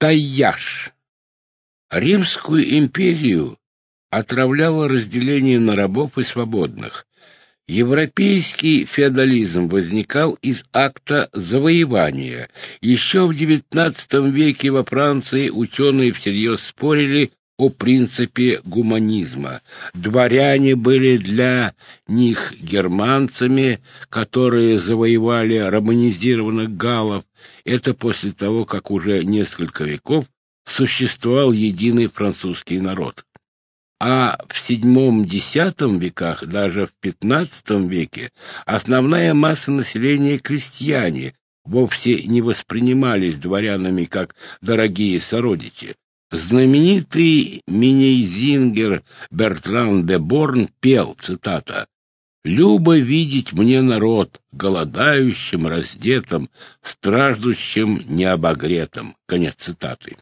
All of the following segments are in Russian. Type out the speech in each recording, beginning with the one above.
Тайяш. Римскую империю отравляло разделение на рабов и свободных. Европейский феодализм возникал из акта завоевания. Еще в XIX веке во Франции ученые всерьез спорили о принципе гуманизма. Дворяне были для них германцами, которые завоевали романизированных галлов. Это после того, как уже несколько веков существовал единый французский народ. А в VII-X веках, даже в XV веке, основная масса населения — крестьяне, вовсе не воспринимались дворянами как дорогие сородичи. Знаменитый Минейзингер Бертран де Борн пел, цитата, «Любо видеть мне народ, голодающим, раздетым, страждущим, необогретым». Конец цитаты.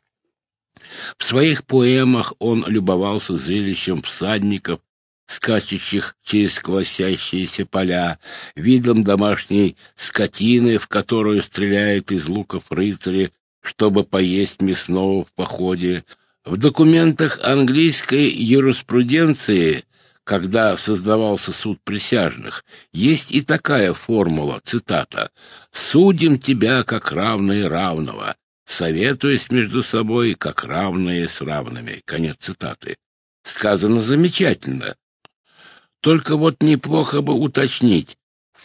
В своих поэмах он любовался зрелищем всадников, скачущих через колосящиеся поля, видом домашней скотины, в которую стреляют из луков рыцари, чтобы поесть мясного в походе. В документах английской юриспруденции, когда создавался суд присяжных, есть и такая формула, цитата, «Судим тебя, как равные равного, советуясь между собой, как равные с равными». Конец цитаты. Сказано замечательно. Только вот неплохо бы уточнить,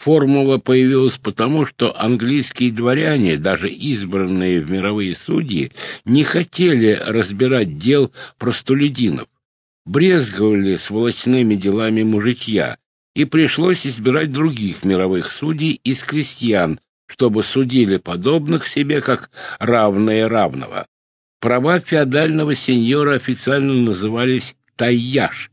Формула появилась потому, что английские дворяне, даже избранные в мировые судьи, не хотели разбирать дел простолюдинов, брезговали сволочными делами мужичья, и пришлось избирать других мировых судей из крестьян, чтобы судили подобных себе как равные равного. Права феодального сеньора официально назывались «тайяж»,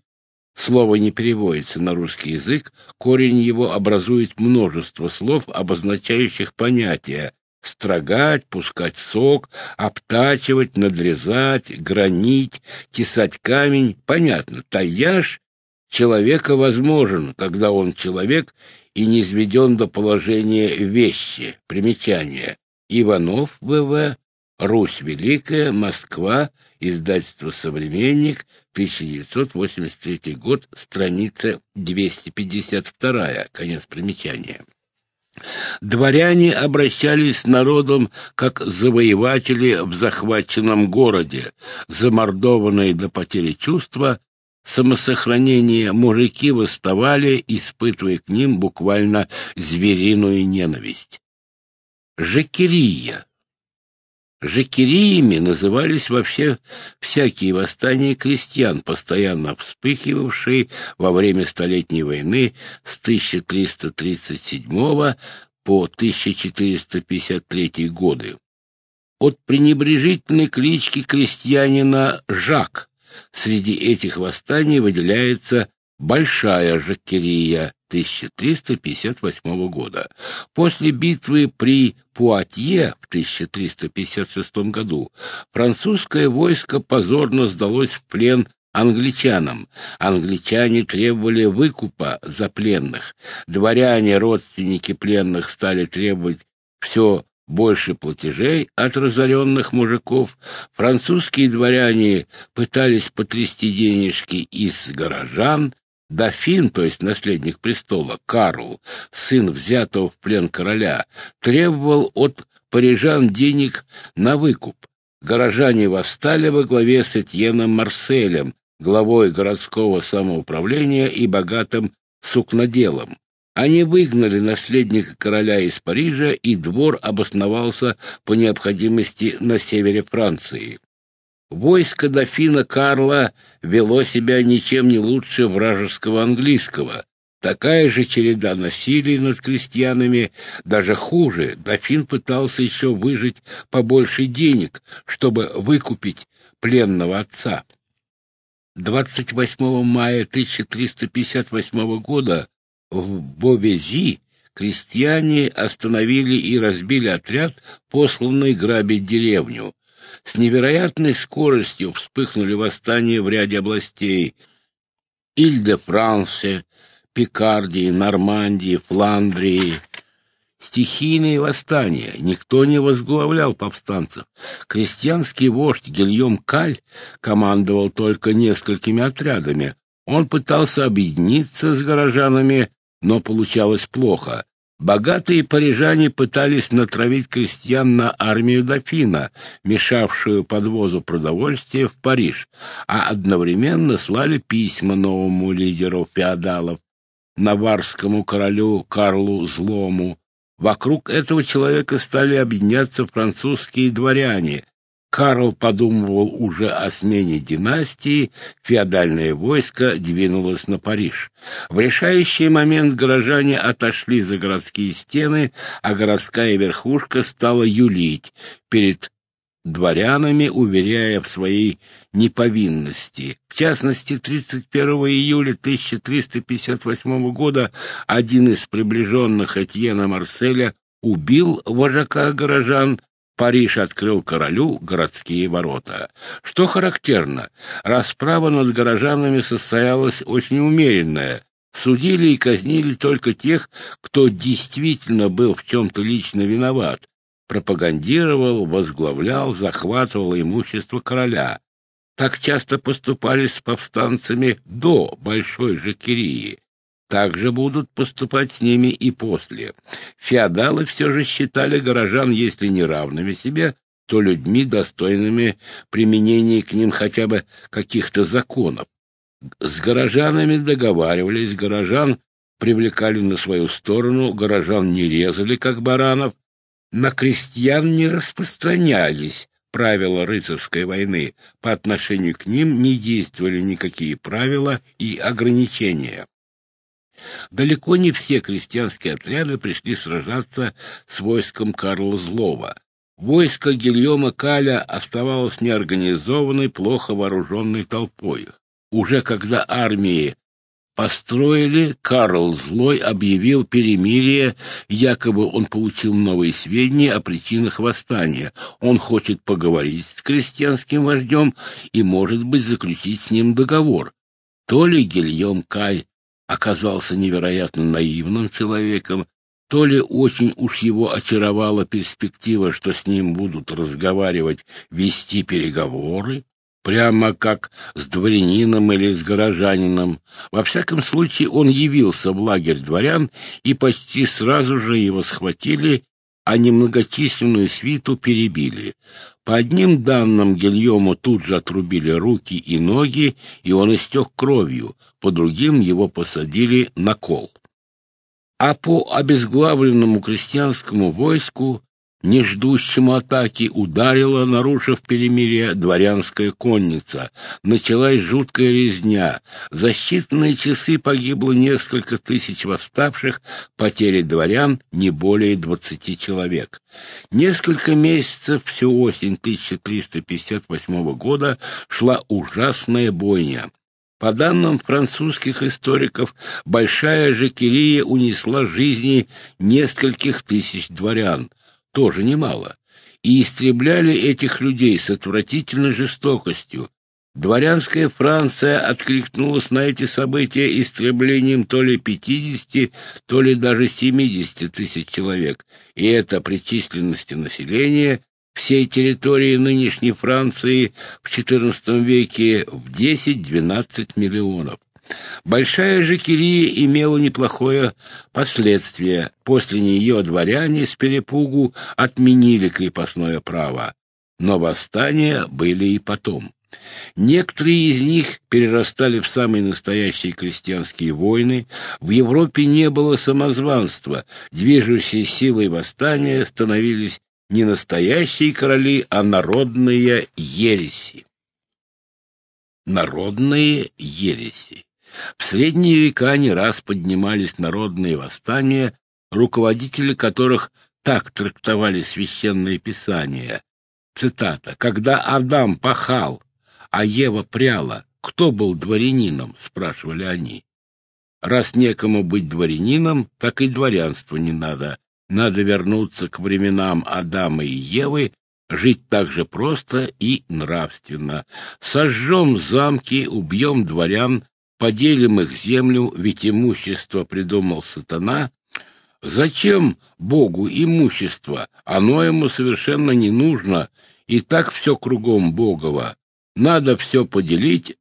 Слово не переводится на русский язык, корень его образует множество слов, обозначающих понятия строгать, пускать сок, обтачивать, надрезать, гранить, тесать камень. Понятно, таяж человека возможен, когда он человек и не изведен до положения вещи. Примечание. Иванов В.В. Русь Великая, Москва, издательство «Современник», 1983 год, страница 252, конец примечания. Дворяне обращались с народом как завоеватели в захваченном городе, замордованные до потери чувства, самосохранения мужики восставали, испытывая к ним буквально звериную ненависть. Жекерия Жекериями назывались вообще всякие восстания крестьян, постоянно вспыхивавшие во время Столетней войны с 1337 по 1453 годы. От пренебрежительной клички крестьянина Жак среди этих восстаний выделяется Большая Жакерия 1358 года. После битвы при Пуатье в 1356 году французское войско позорно сдалось в плен англичанам. Англичане требовали выкупа за пленных. Дворяне, родственники пленных, стали требовать все больше платежей от разоренных мужиков. Французские дворяне пытались потрясти денежки из горожан, Дофин, то есть наследник престола, Карл, сын взятого в плен короля, требовал от парижан денег на выкуп. Горожане восстали во главе с Этьеном Марселем, главой городского самоуправления и богатым сукноделом. Они выгнали наследника короля из Парижа, и двор обосновался по необходимости на севере Франции. Войско дофина Карла вело себя ничем не лучше вражеского английского. Такая же череда насилий над крестьянами, даже хуже. Дофин пытался еще выжить побольше денег, чтобы выкупить пленного отца. 28 мая 1358 года в Бовези крестьяне остановили и разбили отряд, посланный грабить деревню. С невероятной скоростью вспыхнули восстания в ряде областей Иль-де-Франсе, Пикардии, Нормандии, Фландрии. стихийные восстания, никто не возглавлял повстанцев. Крестьянский вождь Гильем Каль командовал только несколькими отрядами. Он пытался объединиться с горожанами, но получалось плохо. Богатые парижане пытались натравить крестьян на армию дофина, мешавшую подвозу продовольствия в Париж, а одновременно слали письма новому лидеру феодалов, наварскому королю Карлу Злому. Вокруг этого человека стали объединяться французские дворяне, Карл подумывал уже о смене династии, феодальное войско двинулось на Париж. В решающий момент горожане отошли за городские стены, а городская верхушка стала юлить перед дворянами, уверяя в своей неповинности. В частности, 31 июля 1358 года один из приближенных Этьена Марселя убил вожака горожан Париж открыл королю городские ворота. Что характерно, расправа над горожанами состоялась очень умеренная. Судили и казнили только тех, кто действительно был в чем-то лично виноват, пропагандировал, возглавлял, захватывал имущество короля. Так часто поступали с повстанцами до Большой Жакерии также будут поступать с ними и после. Феодалы все же считали горожан, если не равными себе, то людьми, достойными применения к ним хотя бы каких-то законов. С горожанами договаривались, горожан привлекали на свою сторону, горожан не резали, как баранов, на крестьян не распространялись правила рыцарской войны, по отношению к ним не действовали никакие правила и ограничения. Далеко не все крестьянские отряды пришли сражаться с войском Карла Злого. Войско Гильома Каля оставалось неорганизованной, плохо вооруженной толпой. Уже когда армии построили, Карл Злой объявил перемирие, якобы он получил новые сведения о причинах восстания. Он хочет поговорить с крестьянским вождем и, может быть, заключить с ним договор. То ли Гильем Каль оказался невероятно наивным человеком, то ли очень уж его очаровала перспектива, что с ним будут разговаривать, вести переговоры, прямо как с дворянином или с горожанином. Во всяком случае, он явился в лагерь дворян, и почти сразу же его схватили а немногочисленную свиту перебили. По одним данным Гильому тут же отрубили руки и ноги, и он истек кровью, по другим его посадили на кол. А по обезглавленному крестьянскому войску не ждущему атаки ударила, нарушив перемирие, дворянская конница. Началась жуткая резня. За считанные часы погибло несколько тысяч восставших, потери дворян не более двадцати человек. Несколько месяцев, всю осень 1358 года, шла ужасная бойня. По данным французских историков, Большая Жакерия унесла жизни нескольких тысяч дворян тоже немало, и истребляли этих людей с отвратительной жестокостью. Дворянская Франция откликнулась на эти события истреблением то ли 50, то ли даже 70 тысяч человек, и это при численности населения всей территории нынешней Франции в XIV веке в 10-12 миллионов. Большая же Кирия имела неплохое последствие. После нее дворяне с перепугу отменили крепостное право. Но восстания были и потом. Некоторые из них перерастали в самые настоящие крестьянские войны. В Европе не было самозванства. Движущей силой восстания становились не настоящие короли, а народные ереси. Народные ереси. В средние века не раз поднимались народные восстания, руководители которых так трактовали священные писания. Цитата. «Когда Адам пахал, а Ева пряла, кто был дворянином?» — спрашивали они. «Раз некому быть дворянином, так и дворянства не надо. Надо вернуться к временам Адама и Евы, жить так же просто и нравственно. Сожжем замки, убьем дворян, поделим их землю, ведь имущество придумал сатана, Зачем Богу имущество? Оно ему совершенно не нужно, и так все кругом Богово. Надо все поделить,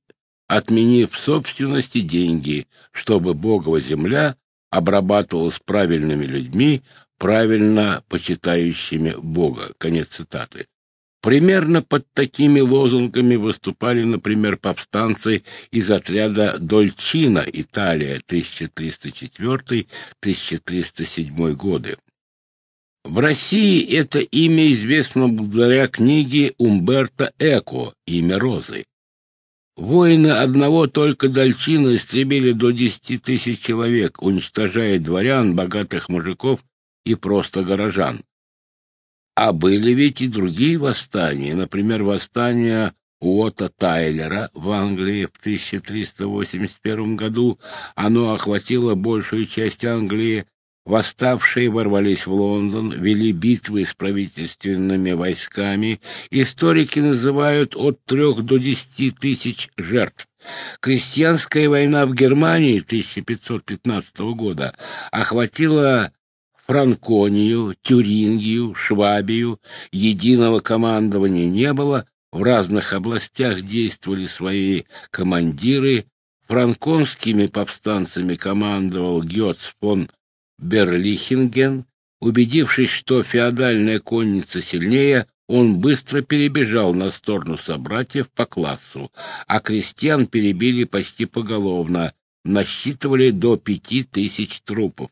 отменив собственности деньги, чтобы Богова земля обрабатывалась правильными людьми, правильно почитающими Бога. Конец цитаты. Примерно под такими лозунгами выступали, например, повстанцы из отряда Дольчина, Италия, 1304-1307 годы. В России это имя известно благодаря книге Умберто Эко «Имя Розы». Воины одного только Дольчина истребили до десяти тысяч человек, уничтожая дворян, богатых мужиков и просто горожан. А были ведь и другие восстания, например, восстание Уотта Тайлера в Англии в 1381 году. Оно охватило большую часть Англии. Восставшие ворвались в Лондон, вели битвы с правительственными войсками. Историки называют от трех до десяти тысяч жертв. Крестьянская война в Германии 1515 года охватила Франконию, Тюрингию, Швабию единого командования не было, в разных областях действовали свои командиры, франконскими повстанцами командовал Гёц фон Берлихинген. Убедившись, что феодальная конница сильнее, он быстро перебежал на сторону собратьев по классу, а крестьян перебили почти поголовно, насчитывали до пяти тысяч трупов.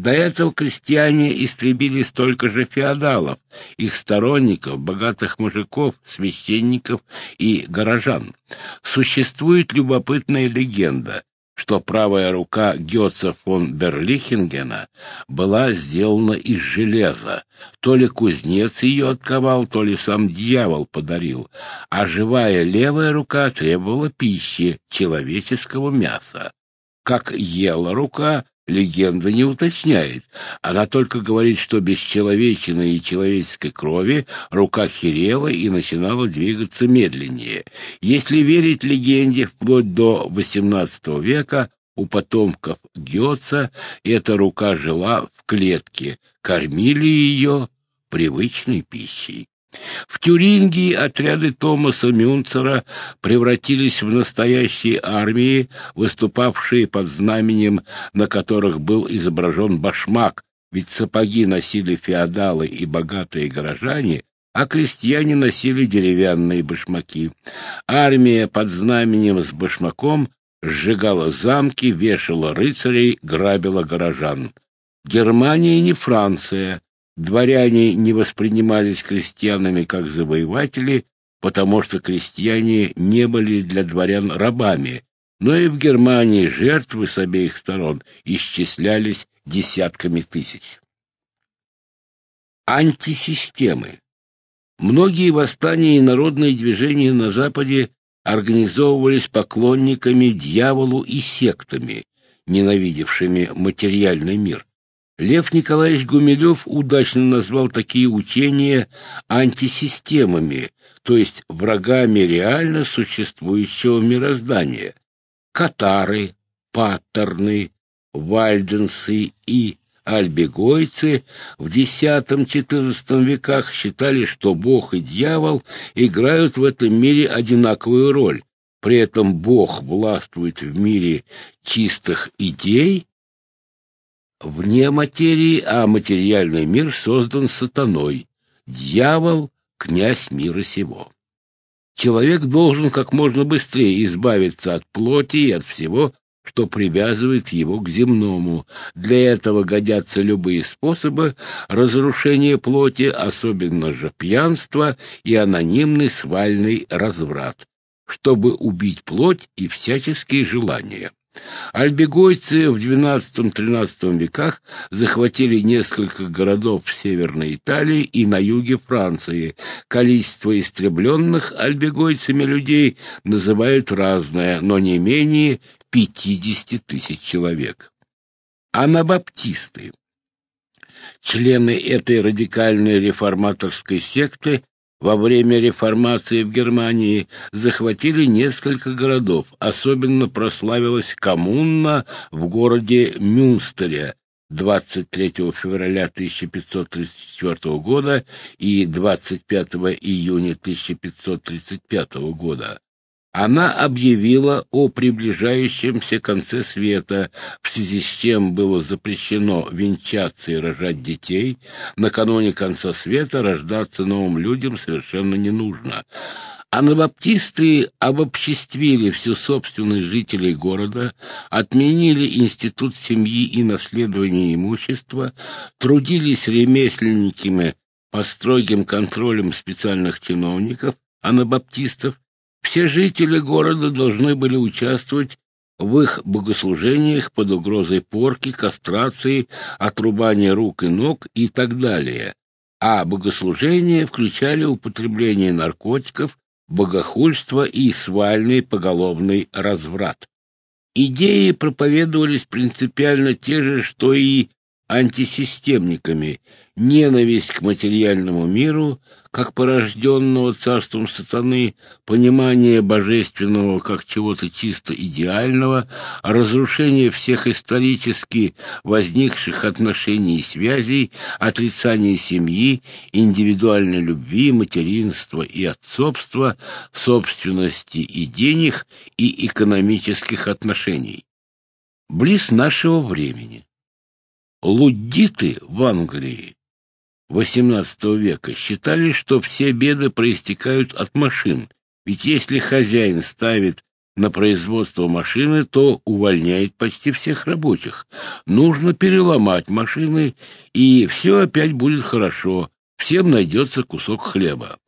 До этого крестьяне истребили столько же феодалов, их сторонников, богатых мужиков, священников и горожан. Существует любопытная легенда, что правая рука Гетца фон Берлихингена была сделана из железа. То ли кузнец ее отковал, то ли сам дьявол подарил, а живая левая рука требовала пищи, человеческого мяса. Как ела рука, легенда не уточняет. Она только говорит, что без человечины и человеческой крови рука херела и начинала двигаться медленнее. Если верить легенде, вплоть до XVIII века у потомков Гёца эта рука жила в клетке, кормили ее привычной пищей. В Тюрингии отряды Томаса Мюнцера превратились в настоящие армии, выступавшие под знаменем, на которых был изображен башмак, ведь сапоги носили феодалы и богатые горожане, а крестьяне носили деревянные башмаки. Армия под знаменем с башмаком сжигала замки, вешала рыцарей, грабила горожан. Германия не Франция, Дворяне не воспринимались крестьянами как завоеватели, потому что крестьяне не были для дворян рабами, но и в Германии жертвы с обеих сторон исчислялись десятками тысяч. Антисистемы. Многие восстания и народные движения на Западе организовывались поклонниками дьяволу и сектами, ненавидевшими материальный мир. Лев Николаевич Гумилев удачно назвал такие учения антисистемами, то есть врагами реально существующего мироздания. Катары, паттерны, вальденсы и альбегойцы в X-XIV веках считали, что Бог и дьявол играют в этом мире одинаковую роль. При этом Бог властвует в мире чистых идей, вне материи, а материальный мир создан сатаной. Дьявол — князь мира сего. Человек должен как можно быстрее избавиться от плоти и от всего, что привязывает его к земному. Для этого годятся любые способы разрушения плоти, особенно же пьянство и анонимный свальный разврат, чтобы убить плоть и всяческие желания. Альбегойцы в XII-XIII веках захватили несколько городов в Северной Италии и на юге Франции. Количество истребленных альбегойцами людей называют разное, но не менее 50 тысяч человек. Анабаптисты. Члены этой радикальной реформаторской секты во время реформации в Германии захватили несколько городов. Особенно прославилась коммуна в городе Мюнстере, 23 февраля 1534 года и 25 июня 1535 года. Она объявила о приближающемся конце света, в связи с чем было запрещено венчаться и рожать детей. Накануне конца света рождаться новым людям совершенно не нужно. Анабаптисты обобществили всю собственность жителей города, отменили институт семьи и наследования имущества, трудились ремесленниками по строгим контролем специальных чиновников, анабаптистов. Все жители города должны были участвовать в их богослужениях под угрозой порки, кастрации, отрубания рук и ног и так далее. А богослужения включали употребление наркотиков, богохульство и свальный поголовный разврат. Идеи проповедовались принципиально те же, что и антисистемниками, ненависть к материальному миру, как порожденного царством сатаны, понимание божественного как чего-то чисто идеального, разрушение всех исторически возникших отношений и связей, отрицание семьи, индивидуальной любви, материнства и отцовства, собственности и денег и экономических отношений. Близ нашего времени. Луддиты в Англии XVIII века считали, что все беды проистекают от машин, ведь если хозяин ставит на производство машины, то увольняет почти всех рабочих. Нужно переломать машины, и все опять будет хорошо, всем найдется кусок хлеба.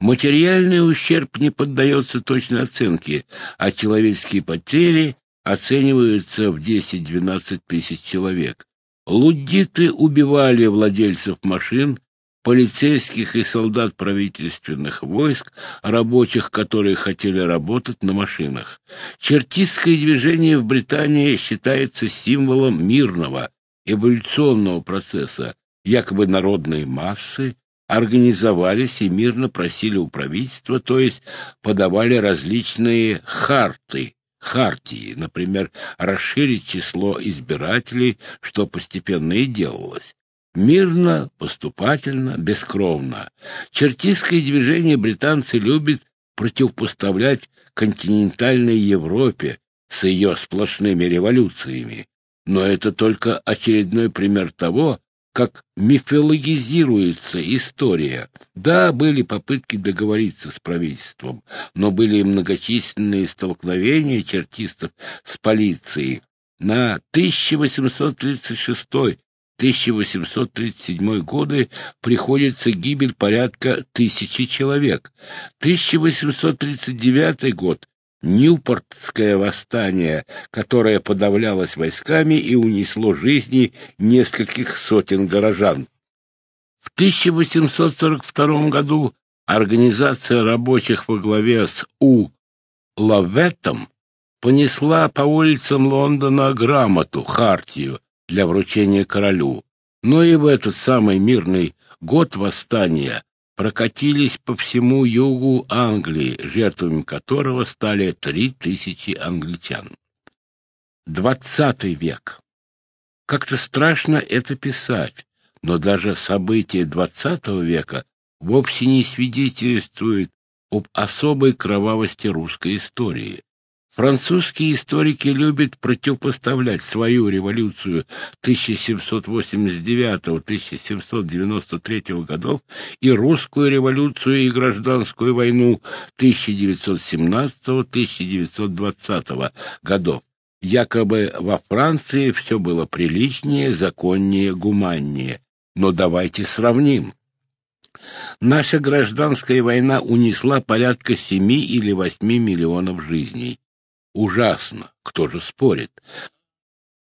Материальный ущерб не поддается точной оценке, а человеческие потери оцениваются в 10-12 тысяч человек. Луддиты убивали владельцев машин, полицейских и солдат правительственных войск, рабочих, которые хотели работать на машинах. Чертистское движение в Британии считается символом мирного эволюционного процесса. Якобы народные массы организовались и мирно просили у правительства, то есть подавали различные харты, хартии, например, расширить число избирателей, что постепенно и делалось. Мирно, поступательно, бескровно. Чертистское движение британцы любят противопоставлять континентальной Европе с ее сплошными революциями. Но это только очередной пример того, как мифологизируется история. Да, были попытки договориться с правительством, но были и многочисленные столкновения чертистов с полицией. На 1836-1837 годы приходится гибель порядка тысячи человек. 1839 год Ньюпортское восстание, которое подавлялось войсками и унесло жизни нескольких сотен горожан. В 1842 году организация рабочих во главе с У. Лаветтом понесла по улицам Лондона грамоту, хартию для вручения королю. Но и в этот самый мирный год восстания прокатились по всему югу Англии, жертвами которого стали три тысячи англичан. Двадцатый век. Как-то страшно это писать, но даже события двадцатого века вовсе не свидетельствуют об особой кровавости русской истории. Французские историки любят противопоставлять свою революцию 1789-1793 годов и русскую революцию и гражданскую войну 1917-1920 годов. Якобы во Франции все было приличнее, законнее, гуманнее. Но давайте сравним. Наша гражданская война унесла порядка семи или восьми миллионов жизней ужасно, кто же спорит.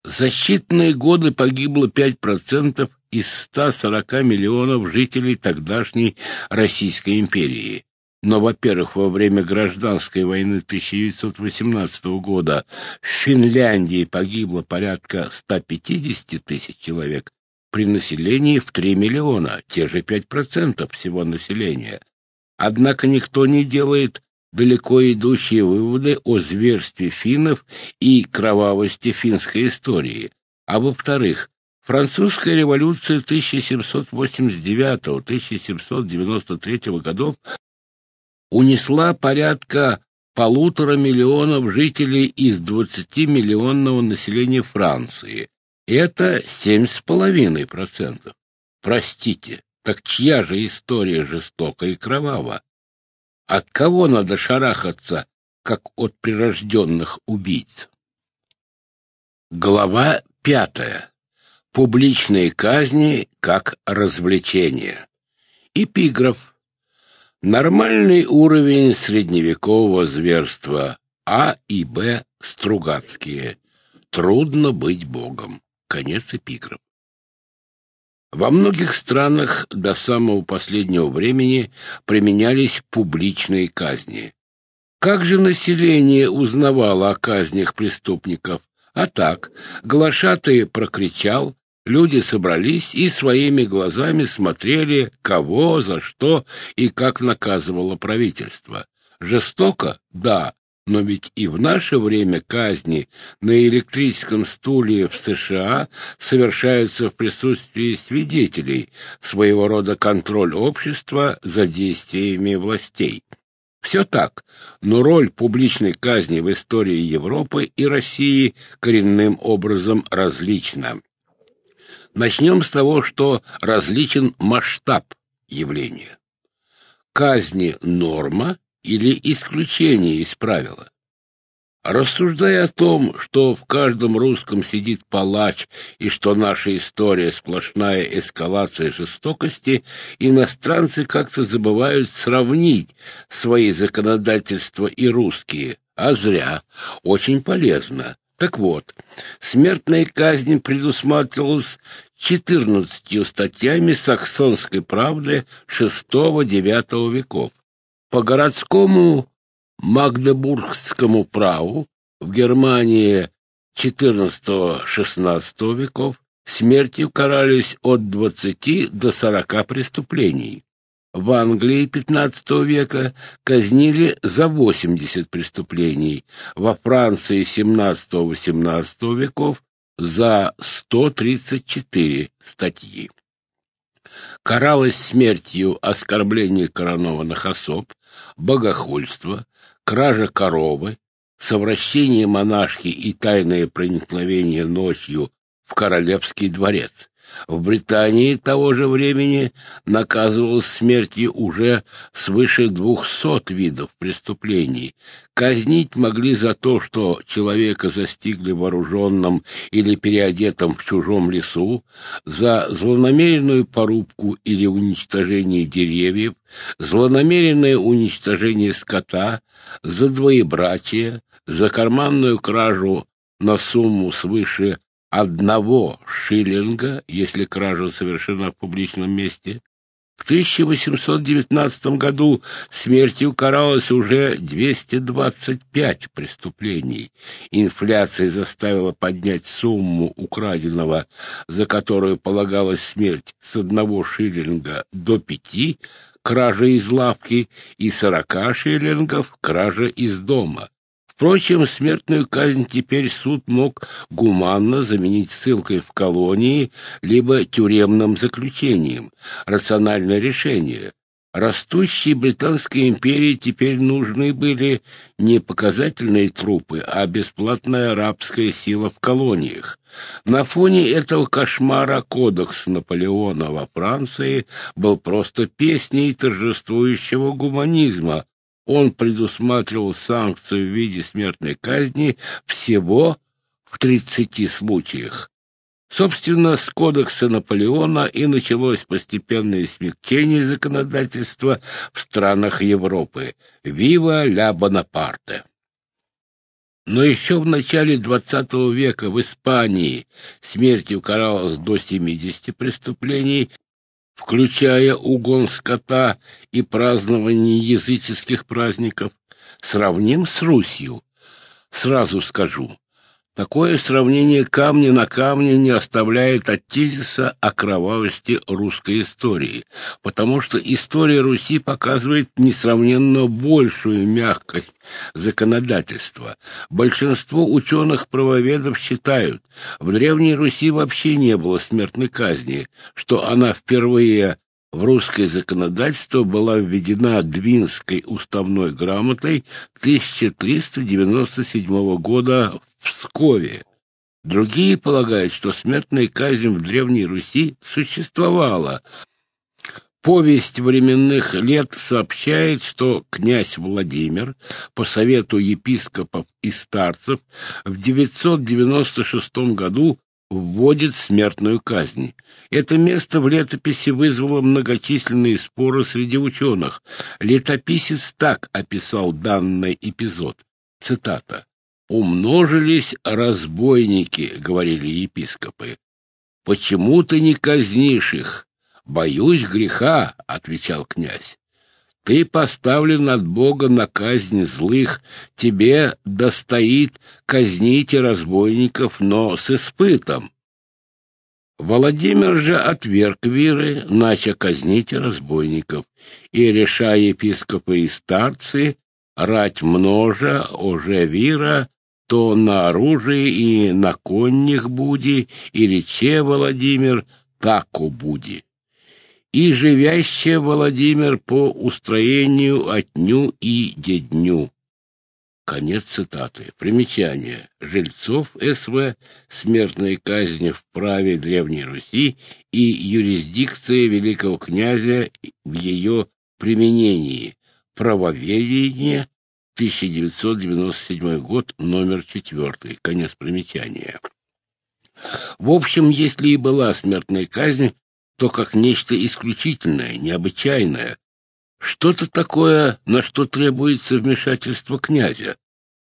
За считанные годы погибло 5% из 140 миллионов жителей тогдашней Российской империи. Но, во-первых, во время гражданской войны 1918 года в Финляндии погибло порядка 150 тысяч человек при населении в 3 миллиона, те же 5% всего населения. Однако никто не делает далеко идущие выводы о зверстве финнов и кровавости финской истории. А во-вторых, Французская революция 1789-1793 годов унесла порядка полутора миллионов жителей из 20-миллионного населения Франции. Это 7,5%. Простите, так чья же история жестока и кровава? От кого надо шарахаться, как от прирожденных убийц? Глава пятая. Публичные казни как развлечение. Эпиграф. Нормальный уровень средневекового зверства. А и Б Стругацкие. Трудно быть богом. Конец эпиграф. Во многих странах до самого последнего времени применялись публичные казни. Как же население узнавало о казнях преступников? А так, глашатый прокричал, люди собрались и своими глазами смотрели, кого, за что и как наказывало правительство. Жестоко? Да, но ведь и в наше время казни на электрическом стуле в США совершаются в присутствии свидетелей, своего рода контроль общества за действиями властей. Все так, но роль публичной казни в истории Европы и России коренным образом различна. Начнем с того, что различен масштаб явления. Казни – норма или исключение из правила. Рассуждая о том, что в каждом русском сидит палач и что наша история сплошная эскалация жестокости, иностранцы как-то забывают сравнить свои законодательства и русские, а зря, очень полезно. Так вот, смертная казнь предусматривалась четырнадцатью статьями саксонской правды VI-IX веков. По городскому Магдебургскому праву в Германии XIV-XVI веков смертью карались от 20 до 40 преступлений. В Англии XV века казнили за 80 преступлений, во Франции XVII-XVIII веков за 134 статьи. Каралось смертью оскорбление коронованных особ, богохульство, кража коровы, совращение монашки и тайное проникновение ночью в королевский дворец. В Британии того же времени наказывалось смертью уже свыше двухсот видов преступлений. Казнить могли за то, что человека застигли вооруженным или переодетым в чужом лесу, за злонамеренную порубку или уничтожение деревьев, злонамеренное уничтожение скота, за двоебратие, за карманную кражу на сумму свыше одного шиллинга, если кража совершена в публичном месте. В 1819 году смертью каралось уже 225 преступлений. Инфляция заставила поднять сумму украденного, за которую полагалась смерть, с одного шиллинга до пяти, кража из лавки, и сорока шиллингов кража из дома. Впрочем, смертную казнь теперь суд мог гуманно заменить ссылкой в колонии либо тюремным заключением. Рациональное решение. Растущей Британской империи теперь нужны были не показательные трупы, а бесплатная рабская сила в колониях. На фоне этого кошмара кодекс Наполеона во Франции был просто песней торжествующего гуманизма, он предусматривал санкцию в виде смертной казни всего в 30 случаях. Собственно, с кодекса Наполеона и началось постепенное смягчение законодательства в странах Европы. Вива ля Бонапарте! Но еще в начале XX века в Испании смертью каралось до 70 преступлений, включая угон скота и празднование языческих праздников, сравним с Русью. Сразу скажу, Такое сравнение камня на камне не оставляет от тезиса о кровавости русской истории, потому что история Руси показывает несравненно большую мягкость законодательства. Большинство ученых-правоведов считают, в Древней Руси вообще не было смертной казни, что она впервые в русское законодательство была введена Двинской уставной грамотой 1397 года в Пскове. Другие полагают, что смертная казнь в Древней Руси существовала. Повесть временных лет сообщает, что князь Владимир по совету епископов и старцев в 996 году вводит смертную казнь. Это место в летописи вызвало многочисленные споры среди ученых. Летописец так описал данный эпизод. Цитата. «Умножились разбойники», — говорили епископы. «Почему ты не казнишь их?» «Боюсь греха», — отвечал князь. Ты поставлен от Бога на казнь злых, тебе достоит казните разбойников, но с испытом. Владимир же отверг веры, начал казнить разбойников, и, решая епископы и старцы, рать множа, уже вира, то на оружие и на конних буди, и рече Владимир, таку буди и живящая Владимир по устроению отню и дедню. Конец цитаты. Примечание. Жильцов СВ. Смертная казнь в праве Древней Руси и юрисдикция великого князя в ее применении. Правоведение. 1997 год, номер 4. Конец примечания. В общем, если и была смертная казнь, то как нечто исключительное, необычайное, что-то такое, на что требуется вмешательство князя.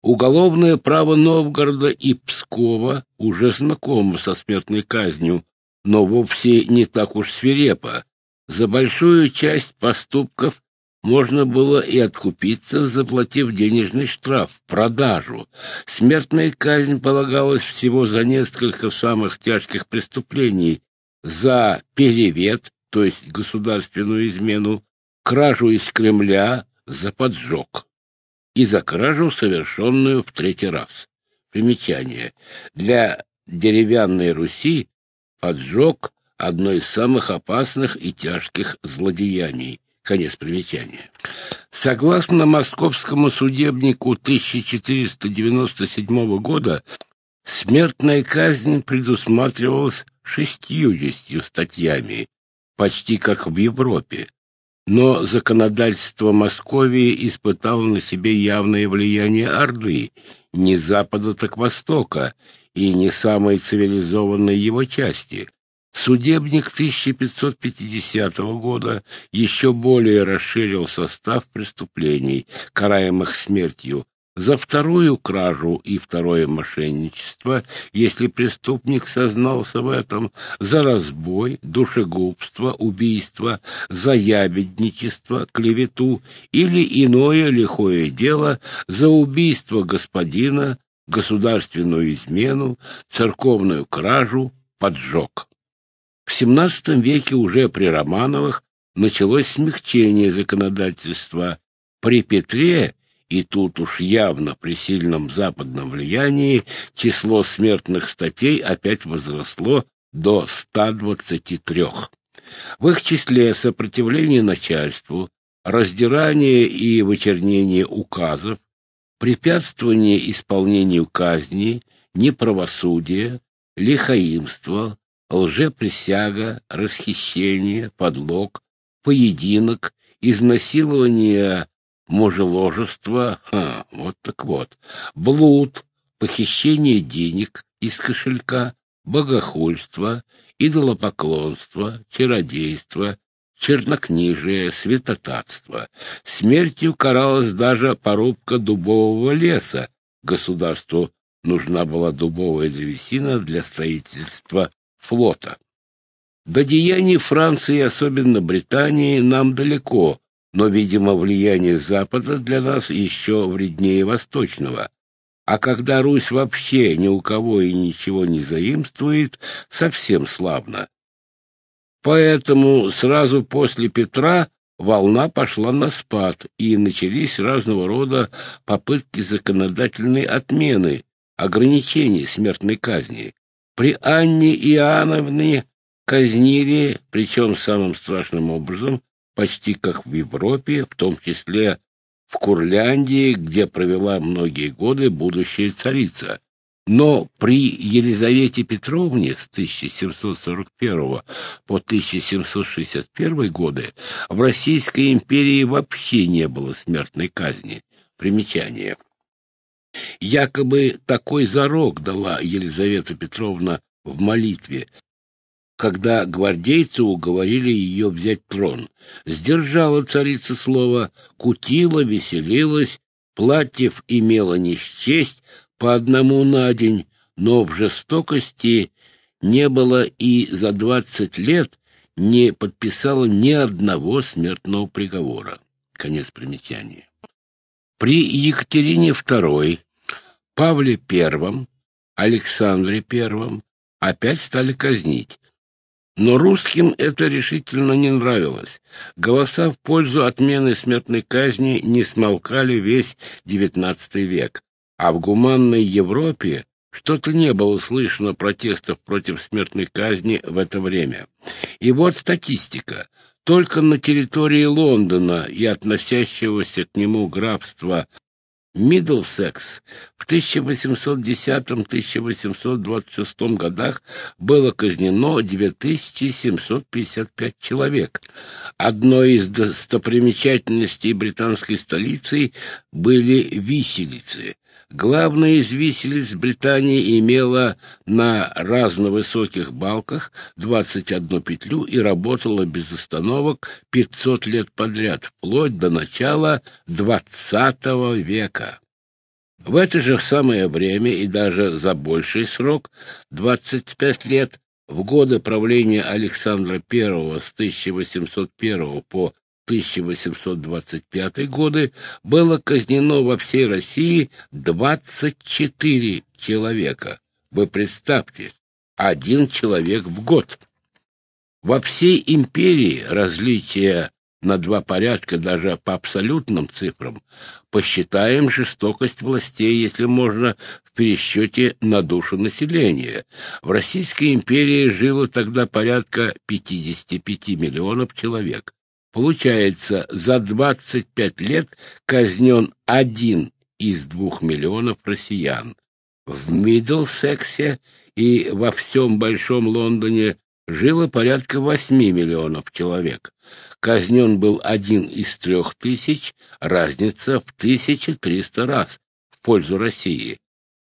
Уголовное право Новгорода и Пскова уже знакомо со смертной казнью, но вовсе не так уж свирепо. За большую часть поступков можно было и откупиться, заплатив денежный штраф, продажу. Смертная казнь полагалась всего за несколько самых тяжких преступлений, за перевет, то есть государственную измену, кражу из Кремля за поджог и за кражу, совершенную в третий раз. Примечание. Для деревянной Руси поджог — одно из самых опасных и тяжких злодеяний. Конец примечания. Согласно московскому судебнику 1497 года, смертная казнь предусматривалась шестьюдесятью статьями, почти как в Европе. Но законодательство Московии испытало на себе явное влияние Орды, не запада, так востока, и не самой цивилизованной его части. Судебник 1550 года еще более расширил состав преступлений, караемых смертью, за вторую кражу и второе мошенничество, если преступник сознался в этом, за разбой, душегубство, убийство, за ябедничество, клевету или иное лихое дело, за убийство господина, государственную измену, церковную кражу, поджог. В XVII веке уже при Романовых началось смягчение законодательства. При Петре и тут уж явно при сильном западном влиянии число смертных статей опять возросло до 123. В их числе сопротивление начальству, раздирание и вычернение указов, препятствование исполнению казни, неправосудие, лихаимство, лжеприсяга, расхищение, подлог, поединок, изнасилование мужеложество, ха, вот так вот, блуд, похищение денег из кошелька, богохульство, идолопоклонство, чародейство, чернокнижие, святотатство. Смертью каралась даже порубка дубового леса. Государству нужна была дубовая древесина для строительства флота. До деяний Франции, особенно Британии, нам далеко, но, видимо, влияние Запада для нас еще вреднее Восточного. а когда Русь вообще ни у кого и ничего не заимствует, совсем славно. Поэтому сразу после Петра волна пошла на спад, и начались разного рода попытки законодательной отмены, ограничений смертной казни. При Анне Иоанновне казнили, причем самым страшным образом, почти как в Европе, в том числе в Курляндии, где провела многие годы будущая царица. Но при Елизавете Петровне с 1741 по 1761 годы в Российской империи вообще не было смертной казни. Примечание. Якобы такой зарок дала Елизавета Петровна в молитве, когда гвардейцы уговорили ее взять трон. Сдержала царица слово, кутила, веселилась, платьев имела не счесть по одному на день, но в жестокости не было и за двадцать лет не подписала ни одного смертного приговора. Конец примечания. При Екатерине II, Павле I, Александре I опять стали казнить, но русским это решительно не нравилось. Голоса в пользу отмены смертной казни не смолкали весь XIX век, а в гуманной Европе что-то не было слышно протестов против смертной казни в это время. И вот статистика. Только на территории Лондона и относящегося к нему графства Миддлсекс в 1810-1826 годах было казнено 9755 человек. Одной из достопримечательностей британской столицы были виселицы. Главная из виселиц Британии имела на разновысоких балках 21 петлю и работала без остановок 500 лет подряд, вплоть до начала XX века. В это же самое время и даже за больший срок, 25 лет, в годы правления Александра I с 1801 по 1825 годы было казнено во всей России 24 человека. Вы представьте, один человек в год. Во всей империи различия на два порядка даже по абсолютным цифрам. Посчитаем жестокость властей, если можно, в пересчете на душу населения. В Российской империи жило тогда порядка 55 миллионов человек. Получается, за 25 лет казнен один из двух миллионов россиян. В Миддлсексе и во всем Большом Лондоне жило порядка 8 миллионов человек. Казнен был один из трех тысяч, разница в 1300 раз в пользу России.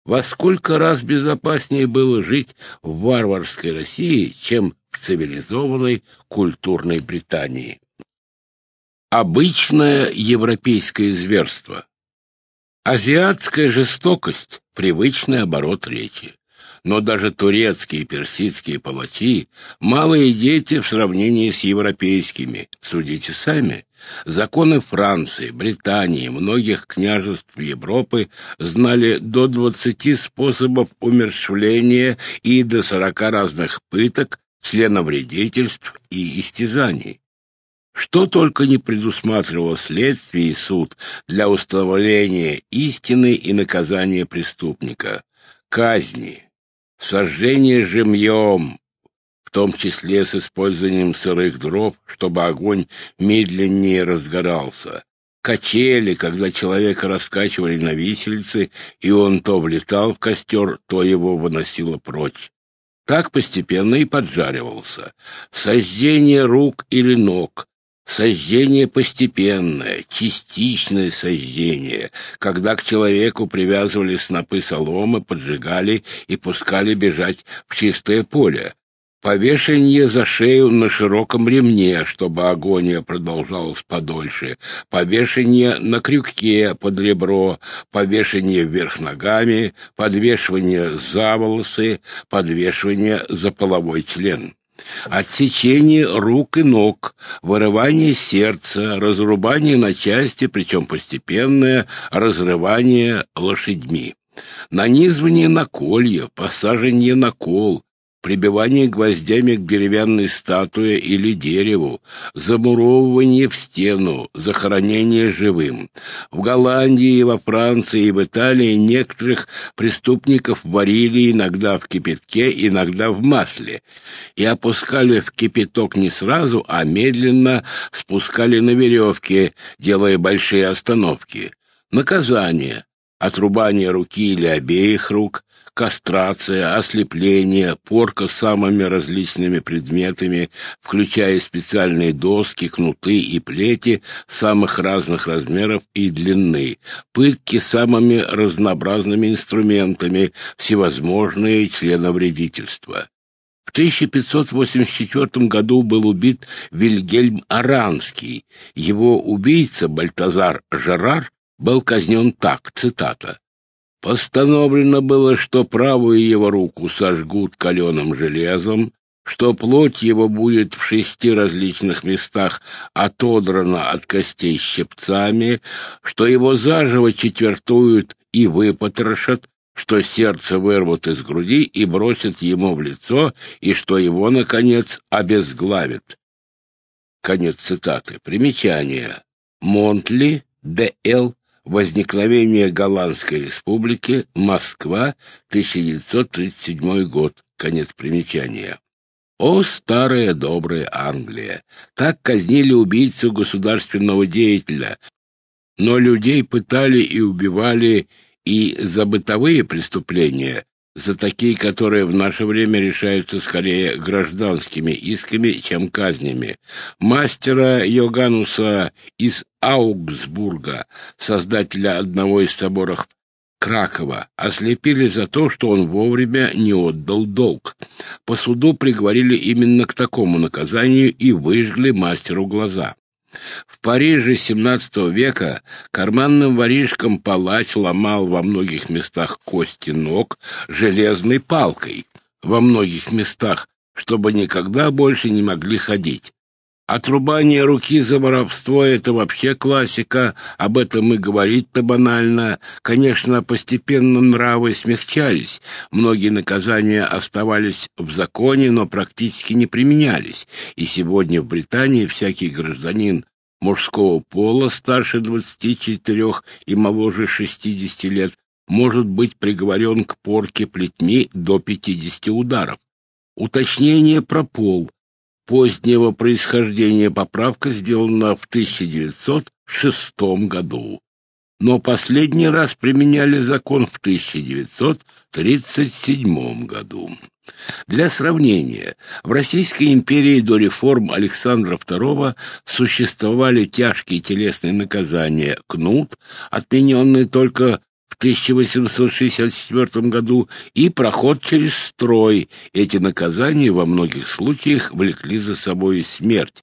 Во сколько раз безопаснее было жить в варварской России, чем в цивилизованной культурной Британии? Обычное европейское зверство. Азиатская жестокость — привычный оборот речи. Но даже турецкие и персидские палачи — малые дети в сравнении с европейскими. Судите сами. Законы Франции, Британии, многих княжеств Европы знали до двадцати способов умерщвления и до сорока разных пыток, членовредительств и истязаний. Что только не предусматривало следствие и суд для установления истины и наказания преступника. Казни, сожжение живьем, в том числе с использованием сырых дров, чтобы огонь медленнее разгорался. Качели, когда человека раскачивали на виселице, и он то влетал в костер, то его выносило прочь. Так постепенно и поджаривался. Сожжение рук или ног, Сожжение постепенное, частичное сожжение, когда к человеку привязывали снопы соломы, поджигали и пускали бежать в чистое поле. Повешение за шею на широком ремне, чтобы агония продолжалась подольше. Повешение на крюке под ребро, повешение вверх ногами, подвешивание за волосы, подвешивание за половой член отсечение рук и ног, вырывание сердца, разрубание на части, причем постепенное разрывание лошадьми. Нанизывание на колья, посажение на кол, прибивание гвоздями к деревянной статуе или дереву, замуровывание в стену, захоронение живым. В Голландии, во Франции и в Италии некоторых преступников варили иногда в кипятке, иногда в масле, и опускали в кипяток не сразу, а медленно спускали на веревке, делая большие остановки. Наказание — отрубание руки или обеих рук, кастрация, ослепление, порка самыми различными предметами, включая специальные доски, кнуты и плети самых разных размеров и длины, пытки самыми разнообразными инструментами, всевозможные членовредительства. В 1584 году был убит Вильгельм Аранский. Его убийца Бальтазар Жерар был казнен так, цитата, Постановлено было, что правую его руку сожгут каленым железом, что плоть его будет в шести различных местах отодрана от костей щипцами, что его заживо четвертуют и выпотрошат, что сердце вырвут из груди и бросят ему в лицо, и что его, наконец, обезглавят. Конец цитаты. Примечание. Монтли, Д.Л. Возникновение Голландской республики. Москва, 1937 год. Конец примечания. О, старая добрая Англия! Так казнили убийцу государственного деятеля. Но людей пытали и убивали и за бытовые преступления, за такие, которые в наше время решаются скорее гражданскими исками, чем казнями. Мастера Йогануса из Аугсбурга, создателя одного из соборов Кракова, ослепили за то, что он вовремя не отдал долг. По суду приговорили именно к такому наказанию и выжгли мастеру глаза. В Париже XVII века карманным воришкам палач ломал во многих местах кости ног железной палкой, во многих местах, чтобы никогда больше не могли ходить. Отрубание руки за воровство — это вообще классика, об этом и говорить-то банально. Конечно, постепенно нравы смягчались, многие наказания оставались в законе, но практически не применялись, и сегодня в Британии всякий гражданин мужского пола старше 24 и моложе 60 лет может быть приговорен к порке плетьми до 50 ударов. Уточнение про пол позднего происхождения поправка сделана в 1906 году, но последний раз применяли закон в 1937 году. Для сравнения, в Российской империи до реформ Александра II существовали тяжкие телесные наказания кнут, отмененный только в 1864 году, и проход через строй. Эти наказания во многих случаях влекли за собой смерть.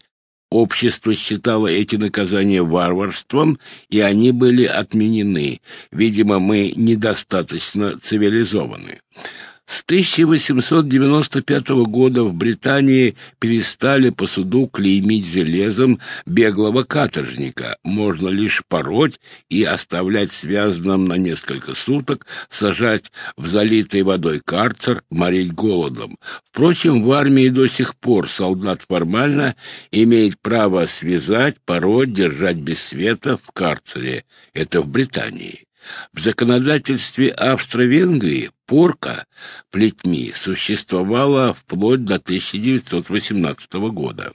Общество считало эти наказания варварством, и они были отменены. Видимо, мы недостаточно цивилизованы. С 1895 года в Британии перестали по суду клеймить железом беглого каторжника. Можно лишь пороть и оставлять связанным на несколько суток, сажать в залитый водой карцер, морить голодом. Впрочем, в армии до сих пор солдат формально имеет право связать, пороть, держать без света в карцере. Это в Британии. В законодательстве Австро-Венгрии порка плетьми существовала вплоть до 1918 года.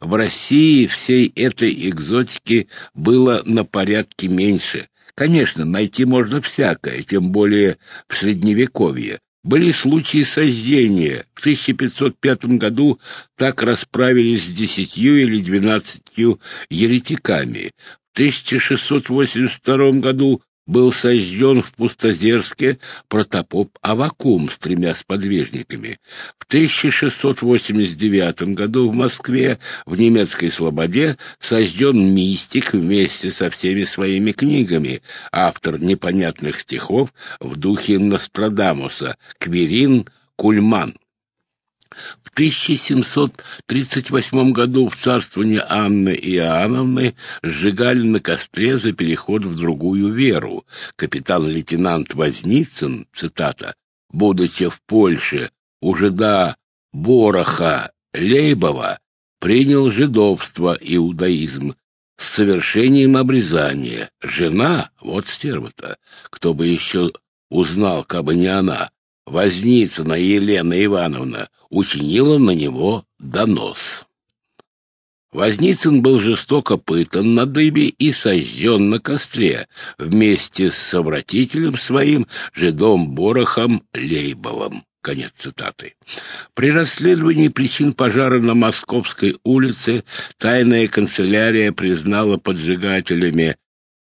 В России всей этой экзотики было на порядке меньше. Конечно, найти можно всякое, тем более в Средневековье. Были случаи сожжения. В 1505 году так расправились с десятью или двенадцатью еретиками. В 1682 году был сожжен в Пустозерске протопоп Авакум с тремя сподвижниками. В 1689 году в Москве в немецкой Слободе сожжен мистик вместе со всеми своими книгами, автор непонятных стихов в духе Нострадамуса, Кверин Кульман. В 1738 году в царствовании Анны Иоанновны сжигали на костре за переход в другую веру. Капитан-лейтенант Возницын, цитата, «будучи в Польше уже до Бороха Лейбова, принял жидовство, иудаизм, с совершением обрезания. Жена, вот стерва-то, кто бы еще узнал, кабы не она, Возницына Елена Ивановна, учинила на него донос. Возницын был жестоко пытан на дыбе и сожжен на костре вместе с совратителем своим, жидом Борохом Лейбовым. Конец цитаты. При расследовании причин пожара на Московской улице тайная канцелярия признала поджигателями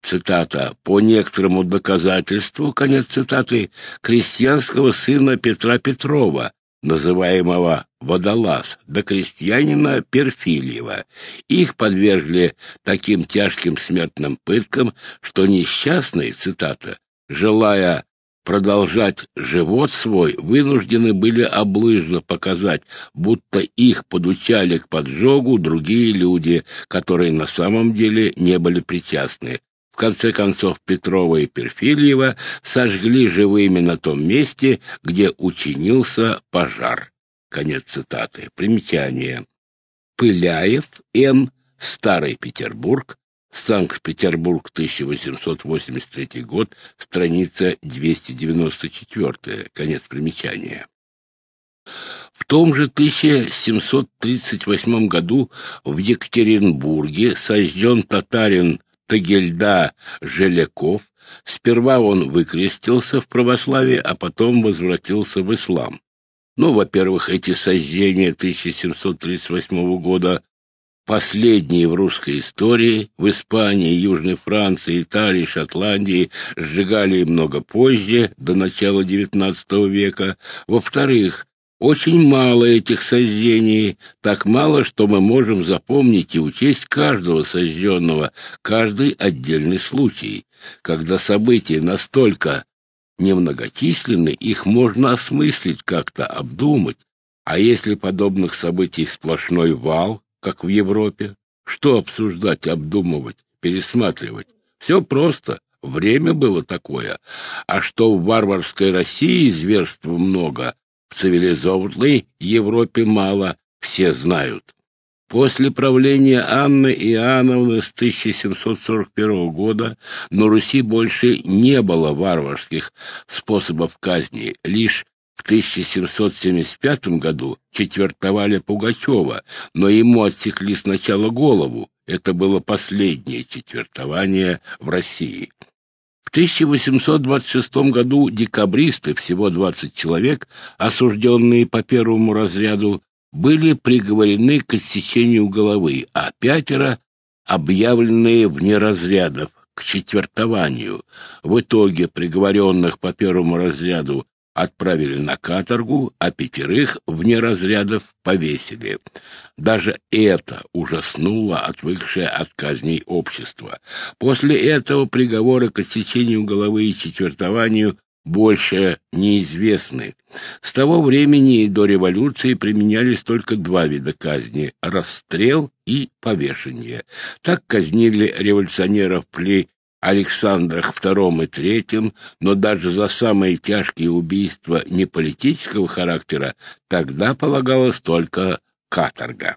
цитата, по некоторому доказательству, конец цитаты, крестьянского сына Петра Петрова, называемого Водолаз, до крестьянина Перфильева. Их подвергли таким тяжким смертным пыткам, что несчастные, цитата, желая продолжать живот свой, вынуждены были облыжно показать, будто их подучали к поджогу другие люди, которые на самом деле не были причастны. Конце концов Петрова и Перфильева сожгли живыми на том месте, где учинился пожар. Конец цитаты. Примечание. Пыляев Н. Старый Петербург. Санкт-Петербург, 1883 год, страница 294, конец примечания. В том же 1738 году в Екатеринбурге сожжен татарин Тагельда Желяков. Сперва он выкрестился в православии, а потом возвратился в ислам. Ну, во-первых, эти сожжения 1738 года Последние в русской истории в Испании, Южной Франции, Италии, Шотландии сжигали много позже, до начала XIX века. Во-вторых, очень мало этих сожжений, так мало, что мы можем запомнить и учесть каждого сожженного, каждый отдельный случай. Когда события настолько немногочисленны, их можно осмыслить как-то, обдумать. А если подобных событий сплошной вал, как в Европе. Что обсуждать, обдумывать, пересматривать? Все просто. Время было такое. А что в варварской России зверства много, в цивилизованной Европе мало, все знают. После правления Анны Иоанновны с 1741 года на Руси больше не было варварских способов казни, лишь в 1775 году четвертовали Пугачева, но ему отсекли сначала голову. Это было последнее четвертование в России. В 1826 году декабристы, всего 20 человек, осужденные по первому разряду, были приговорены к отсечению головы, а пятеро объявленные вне разрядов, к четвертованию. В итоге приговоренных по первому разряду отправили на каторгу, а пятерых вне разрядов повесили. Даже это ужаснуло отвыкшее от казней общество. После этого приговоры к отсечению головы и четвертованию больше неизвестны. С того времени и до революции применялись только два вида казни — расстрел и повешение. Так казнили революционеров при Александрах II и III, но даже за самые тяжкие убийства не политического характера тогда полагалась только каторга.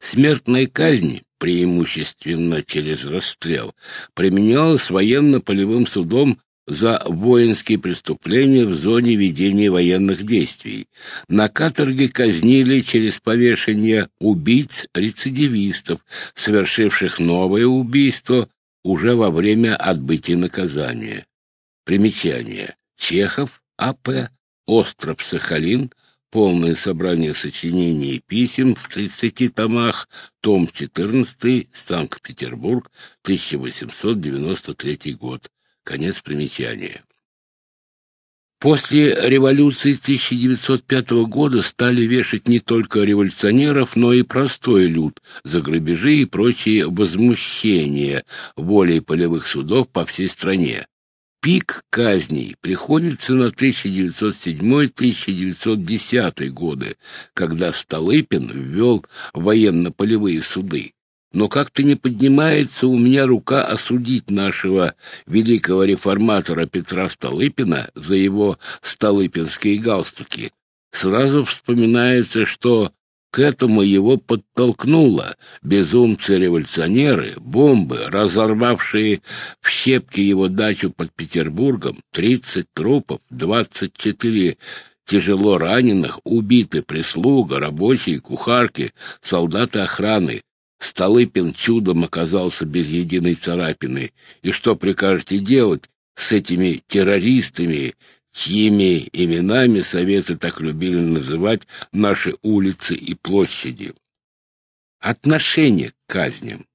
Смертная казнь, преимущественно через расстрел, применялась военно-полевым судом за воинские преступления в зоне ведения военных действий. На каторге казнили через повешение убийц-рецидивистов, совершивших новое убийство уже во время отбытия наказания. Примечание. Чехов, А.П., Остров Сахалин, полное собрание сочинений и писем в 30 томах, том 14, Санкт-Петербург, 1893 год. Конец примечания. После революции 1905 года стали вешать не только революционеров, но и простой люд за грабежи и прочие возмущения волей полевых судов по всей стране. Пик казней приходится на 1907-1910 годы, когда Столыпин ввел военно-полевые суды. Но как-то не поднимается у меня рука осудить нашего великого реформатора Петра Столыпина за его столыпинские галстуки. Сразу вспоминается, что к этому его подтолкнуло безумцы-революционеры, бомбы, разорвавшие в щепки его дачу под Петербургом, 30 трупов, 24 тяжело раненых, убиты прислуга, рабочие, кухарки, солдаты охраны. Столыпин чудом оказался без единой царапины. И что прикажете делать с этими террористами, чьими именами советы так любили называть наши улицы и площади. Отношение к казням.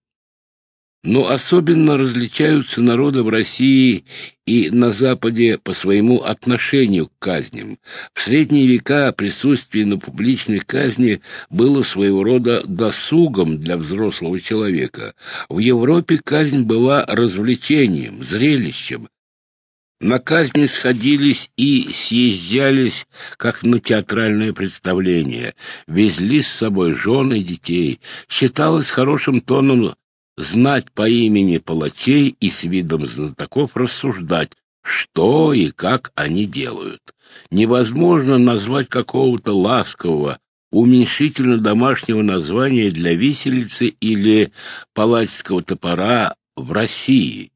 Но особенно различаются народы в России и на Западе по своему отношению к казням. В средние века присутствие на публичной казни было своего рода досугом для взрослого человека. В Европе казнь была развлечением, зрелищем, на казни сходились и съезжались, как на театральное представление, везли с собой жены и детей. Считалось хорошим тоном знать по имени палачей и с видом знатоков рассуждать, что и как они делают. Невозможно назвать какого-то ласкового, уменьшительно домашнего названия для виселицы или палачского топора в России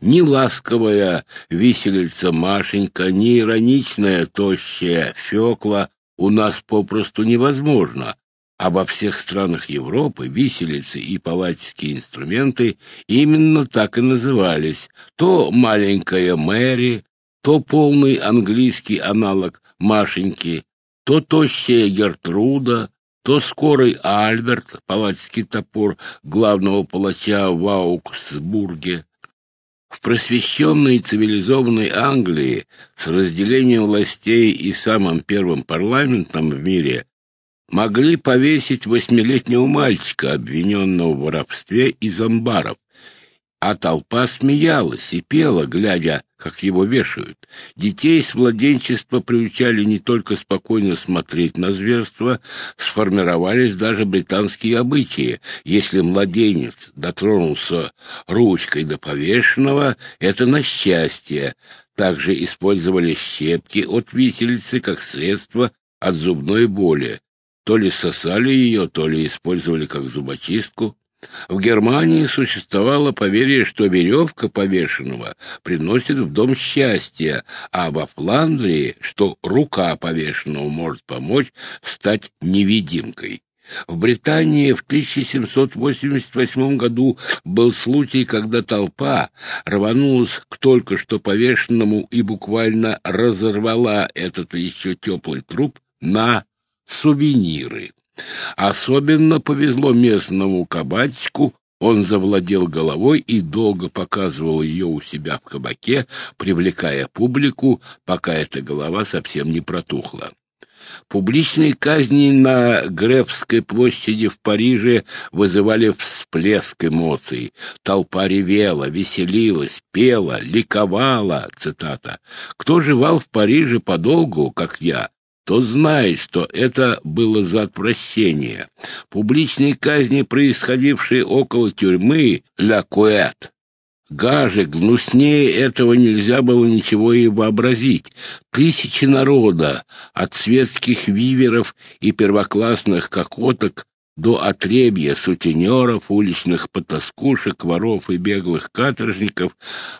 ни ласковая виселица Машенька, ни ироничная тощая Фекла у нас попросту невозможно, во всех странах Европы виселицы и палаческие инструменты именно так и назывались. То маленькая Мэри, то полный английский аналог Машеньки, то тощая Гертруда, то скорый Альберт, палачский топор главного палача в Ауксбурге, в просвещенной цивилизованной Англии с разделением властей и самым первым парламентом в мире могли повесить восьмилетнего мальчика, обвиненного в воровстве из амбаров, а толпа смеялась и пела, глядя, как его вешают. Детей с младенчества приучали не только спокойно смотреть на зверство, сформировались даже британские обычаи. Если младенец дотронулся ручкой до повешенного, это на счастье. Также использовали щепки от виселицы как средство от зубной боли. То ли сосали ее, то ли использовали как зубочистку. В Германии существовало поверье, что веревка повешенного приносит в дом счастье, а во Фландрии, что рука повешенного может помочь стать невидимкой. В Британии в 1788 году был случай, когда толпа рванулась к только что повешенному и буквально разорвала этот еще теплый труп на сувениры. Особенно повезло местному кабачку, он завладел головой и долго показывал ее у себя в кабаке, привлекая публику, пока эта голова совсем не протухла. Публичные казни на Гребской площади в Париже вызывали всплеск эмоций. Толпа ревела, веселилась, пела, ликовала, цитата. «Кто жевал в Париже подолгу, как я, то знает, что это было за отвращение. Публичные казни, происходившие около тюрьмы Ля Куэт, Гаже, гнуснее этого нельзя было ничего и вообразить. Тысячи народа, от светских виверов и первоклассных кокоток до отребья сутенеров, уличных потаскушек, воров и беглых каторжников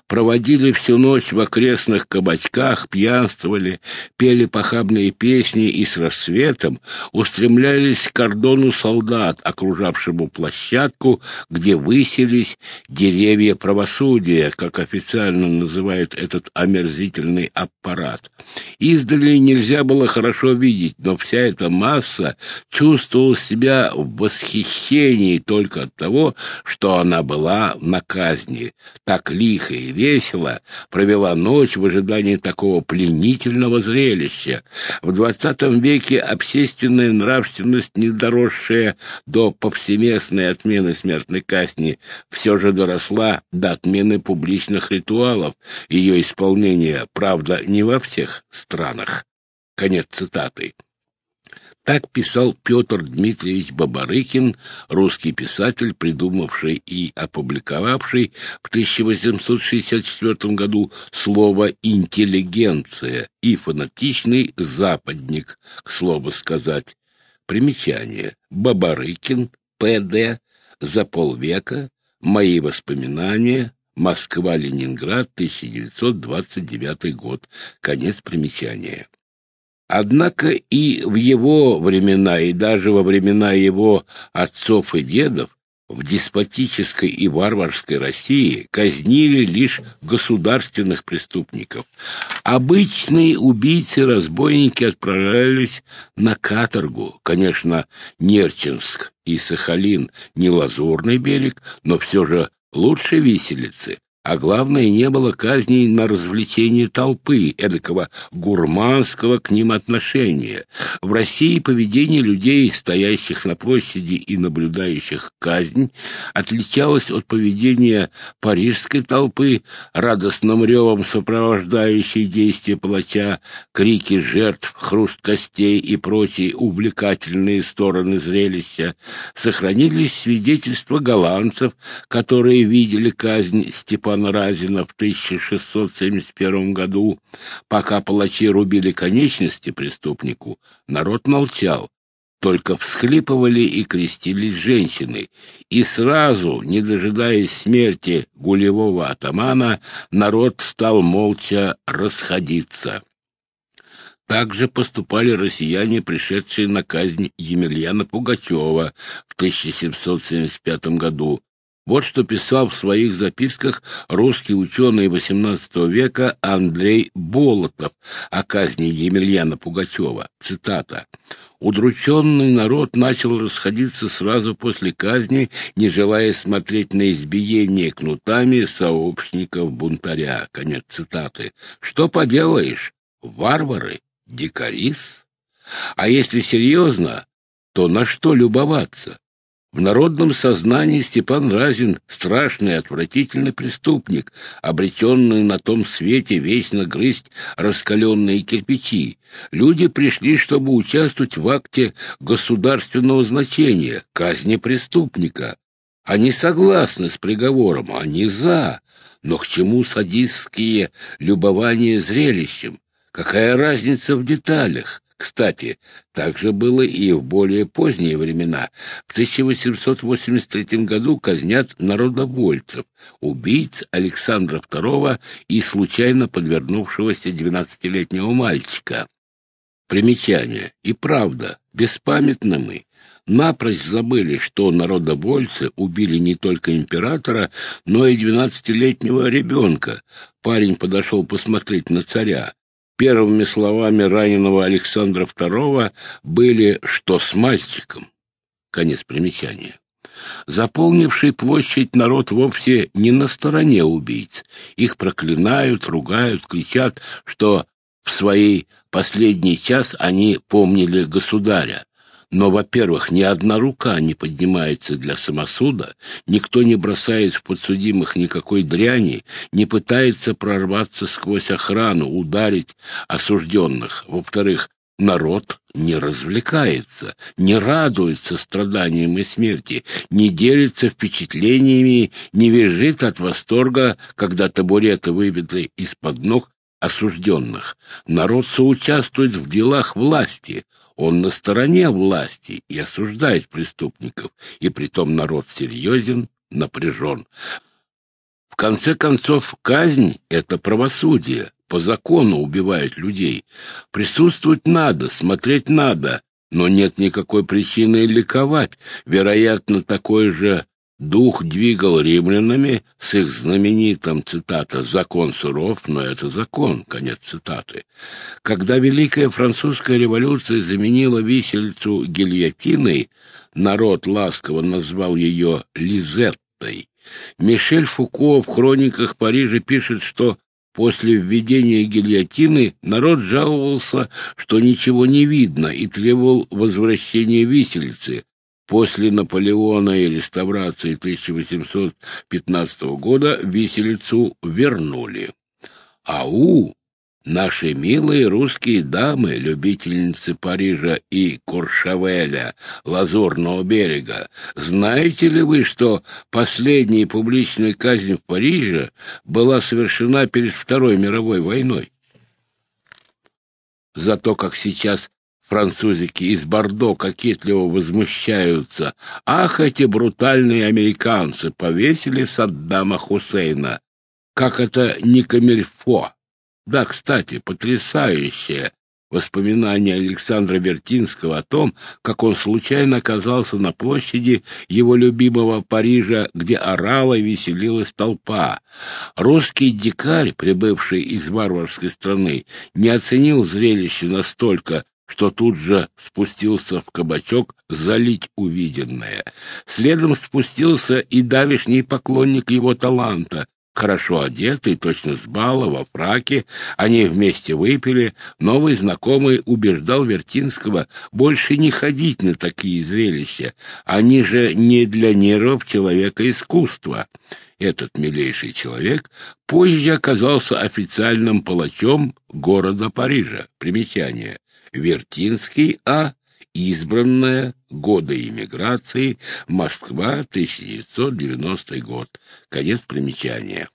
проводили всю ночь в окрестных кабачках, пьянствовали, пели похабные песни и с рассветом устремлялись к кордону солдат, окружавшему площадку, где высились деревья правосудия, как официально называют этот омерзительный аппарат. Издали нельзя было хорошо видеть, но вся эта масса чувствовала себя в в восхищении только от того, что она была на казни. Так лихо и весело провела ночь в ожидании такого пленительного зрелища. В двадцатом веке общественная нравственность, не доросшая до повсеместной отмены смертной казни, все же доросла до отмены публичных ритуалов, ее исполнения, правда, не во всех странах. Конец цитаты. Так писал Петр Дмитриевич Бабарыкин, русский писатель, придумавший и опубликовавший в 1864 году слово «интеллигенция» и фанатичный западник, к слову сказать. Примечание. Бабарыкин, П.Д. За полвека. Мои воспоминания. Москва-Ленинград, 1929 год. Конец примечания. Однако и в его времена, и даже во времена его отцов и дедов, в деспотической и варварской России казнили лишь государственных преступников. Обычные убийцы-разбойники отправлялись на каторгу. Конечно, Нерчинск и Сахалин не лазурный берег, но все же лучше виселицы. А главное, не было казней на развлечение толпы, эдакого гурманского к ним отношения. В России поведение людей, стоящих на площади и наблюдающих казнь, отличалось от поведения парижской толпы, радостным ревом сопровождающей действия палача, крики жертв, хруст костей и прочие увлекательные стороны зрелища. Сохранились свидетельства голландцев, которые видели казнь Степана Степана Разина в 1671 году, пока палачи рубили конечности преступнику, народ молчал. Только всхлипывали и крестились женщины, и сразу, не дожидаясь смерти гулевого атамана, народ стал молча расходиться. Так же поступали россияне, пришедшие на казнь Емельяна Пугачева в 1775 году, вот что писал в своих записках русский ученый XVIII века Андрей Болотов о казни Емельяна Пугачева. Цитата. Удрученный народ начал расходиться сразу после казни, не желая смотреть на избиение кнутами сообщников бунтаря. Конец цитаты. Что поделаешь? Варвары? Дикарис? А если серьезно, то на что любоваться? В народном сознании Степан Разин — страшный, отвратительный преступник, обреченный на том свете вечно грызть раскаленные кирпичи. Люди пришли, чтобы участвовать в акте государственного значения, казни преступника. Они согласны с приговором, они за. Но к чему садистские любования зрелищем? Какая разница в деталях? Кстати, так же было и в более поздние времена. В 1883 году казнят народовольцев, убийц Александра II и случайно подвернувшегося 12-летнего мальчика. Примечание. И правда, беспамятны мы. Напрочь забыли, что народовольцы убили не только императора, но и двенадцатилетнего ребенка. Парень подошел посмотреть на царя. Первыми словами раненого Александра II были «что с мальчиком?». Конец примечания. Заполнивший площадь народ вовсе не на стороне убийц. Их проклинают, ругают, кричат, что в своей последний час они помнили государя. Но, во-первых, ни одна рука не поднимается для самосуда, никто не бросает в подсудимых никакой дряни, не пытается прорваться сквозь охрану, ударить осужденных. Во-вторых, народ не развлекается, не радуется страданиям и смерти, не делится впечатлениями, не визжит от восторга, когда табуреты выбиты из-под ног осужденных. Народ соучаствует в делах власти, он на стороне власти и осуждает преступников, и притом народ серьезен, напряжен. В конце концов, казнь — это правосудие, по закону убивают людей. Присутствовать надо, смотреть надо, но нет никакой причины ликовать. Вероятно, такой же Дух двигал римлянами с их знаменитым, цитата, «закон суров, но это закон», конец цитаты. Когда Великая Французская революция заменила виселицу гильотиной, Народ ласково назвал ее Лизеттой. Мишель Фуко в хрониках Парижа пишет, что после введения гильотины народ жаловался, что ничего не видно, и требовал возвращения виселицы. После Наполеона и реставрации 1815 года виселицу вернули. Ау! Наши милые русские дамы, любительницы Парижа и Куршавеля, Лазурного берега, знаете ли вы, что последняя публичная казнь в Париже была совершена перед Второй мировой войной? Зато как сейчас французики из Бордо кокетливо возмущаются. Ах, эти брутальные американцы повесили Саддама Хусейна! Как это не камильфо! Да, кстати, потрясающее воспоминание Александра Вертинского о том, как он случайно оказался на площади его любимого Парижа, где орала и веселилась толпа. Русский дикарь, прибывший из варварской страны, не оценил зрелище настолько, что тут же спустился в кабачок залить увиденное. Следом спустился и давишний поклонник его таланта, хорошо одетый, точно с бала, во фраке. Они вместе выпили. Новый знакомый убеждал Вертинского больше не ходить на такие зрелища. Они же не для нервов человека искусства. Этот милейший человек позже оказался официальным палачом города Парижа. Примечание. Вертинский А. Избранная. Годы иммиграции. Москва. 1990 год. Конец примечания.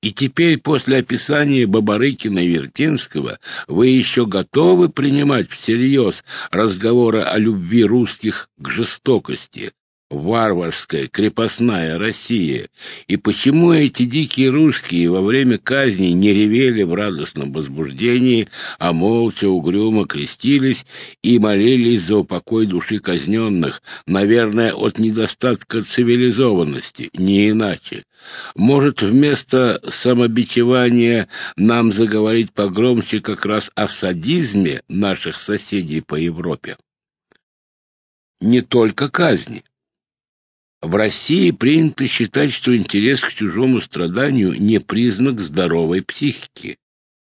И теперь, после описания Бабарыкина и Вертинского, вы еще готовы принимать всерьез разговоры о любви русских к жестокости, варварская крепостная Россия, и почему эти дикие русские во время казни не ревели в радостном возбуждении, а молча угрюмо крестились и молились за упокой души казненных, наверное, от недостатка цивилизованности, не иначе. Может, вместо самобичевания нам заговорить погромче как раз о садизме наших соседей по Европе? Не только казни. В России принято считать, что интерес к чужому страданию не признак здоровой психики.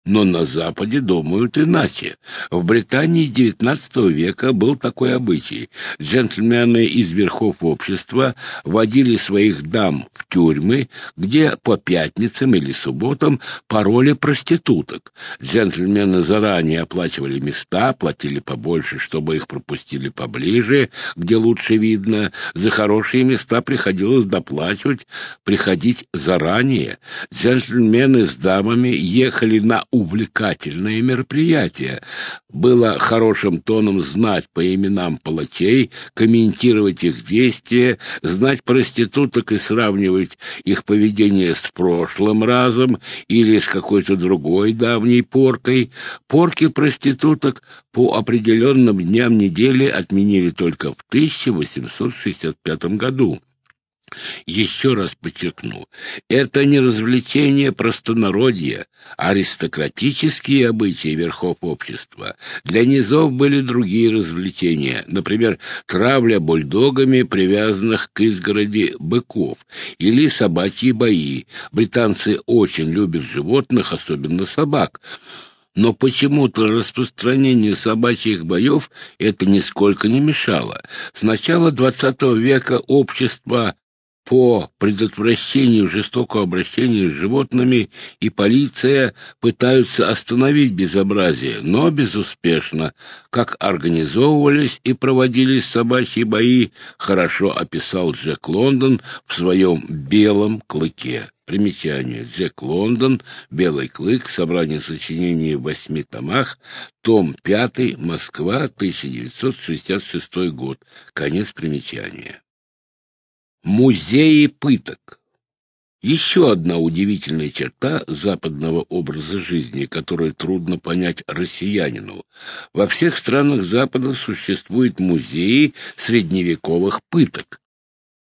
Но на Западе думают иначе. В Британии XIX века был такой обычай. Джентльмены из верхов общества водили своих дам в тюрьмы, где по пятницам или субботам пароли проституток. Джентльмены заранее оплачивали места, платили побольше, чтобы их пропустили поближе, где лучше видно. За хорошие места приходилось доплачивать, приходить заранее. Джентльмены с дамами ехали на увлекательное мероприятие. Было хорошим тоном знать по именам палачей, комментировать их действия, знать проституток и сравнивать их поведение с прошлым разом или с какой-то другой давней поркой. Порки проституток по определенным дням недели отменили только в 1865 году. Еще раз подчеркну, это не развлечение простонародья, а аристократические обычаи верхов общества. Для низов были другие развлечения, например, травля бульдогами, привязанных к изгороди быков, или собачьи бои. Британцы очень любят животных, особенно собак, но почему-то распространению собачьих боев это нисколько не мешало. С начала XX века общество по предотвращению жестокого обращения с животными и полиция пытаются остановить безобразие, но безуспешно. Как организовывались и проводились собачьи бои, хорошо описал Джек Лондон в своем «Белом клыке». Примечание. Джек Лондон, «Белый клык», собрание сочинений в восьми томах, том 5, Москва, 1966 год. Конец примечания. Музеи пыток. Еще одна удивительная черта западного образа жизни, которую трудно понять россиянину. Во всех странах Запада существуют музеи средневековых пыток.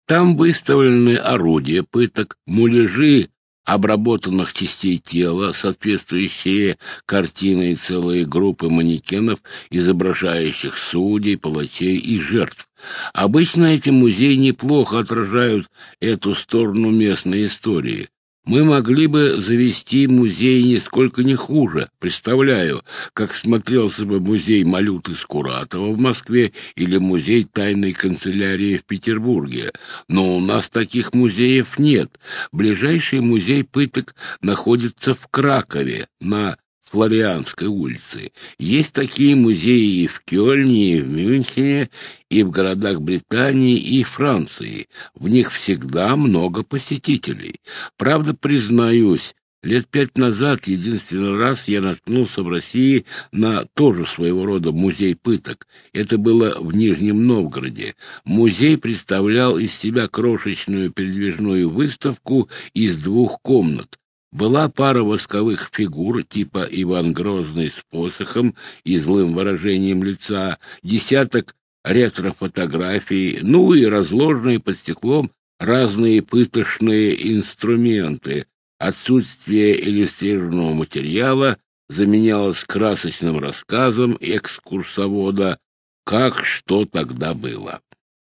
Там выставлены орудия пыток, муляжи обработанных частей тела, соответствующие картины и целые группы манекенов, изображающих судей, палачей и жертв. Обычно эти музеи неплохо отражают эту сторону местной истории. Мы могли бы завести музей нисколько не хуже. Представляю, как смотрелся бы музей Малюты Скуратова в Москве или музей тайной канцелярии в Петербурге. Но у нас таких музеев нет. Ближайший музей пыток находится в Кракове, на Флорианской улице. Есть такие музеи и в Кёльне, и в Мюнхене, и в городах Британии и Франции. В них всегда много посетителей. Правда, признаюсь, Лет пять назад единственный раз я наткнулся в России на тоже своего рода музей пыток. Это было в Нижнем Новгороде. Музей представлял из себя крошечную передвижную выставку из двух комнат. Была пара восковых фигур типа Иван Грозный с посохом и злым выражением лица, десяток ретро-фотографий, ну и разложенные под стеклом разные пытошные инструменты. Отсутствие иллюстрированного материала заменялось красочным рассказом экскурсовода «Как что тогда было».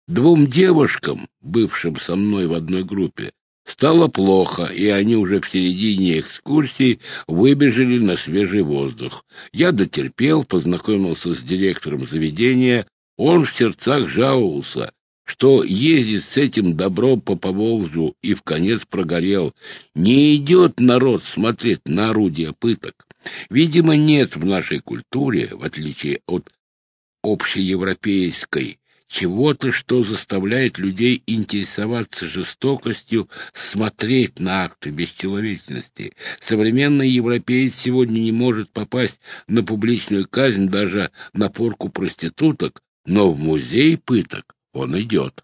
Двум девушкам, бывшим со мной в одной группе, Стало плохо, и они уже в середине экскурсии выбежали на свежий воздух. Я дотерпел, познакомился с директором заведения. Он в сердцах жаловался, что ездит с этим добром по Поволжью и в конец прогорел. Не идет народ смотреть на орудия пыток. Видимо, нет в нашей культуре, в отличие от общеевропейской, чего-то, что заставляет людей интересоваться жестокостью, смотреть на акты бесчеловечности. Современный европеец сегодня не может попасть на публичную казнь, даже на порку проституток, но в музей пыток он идет.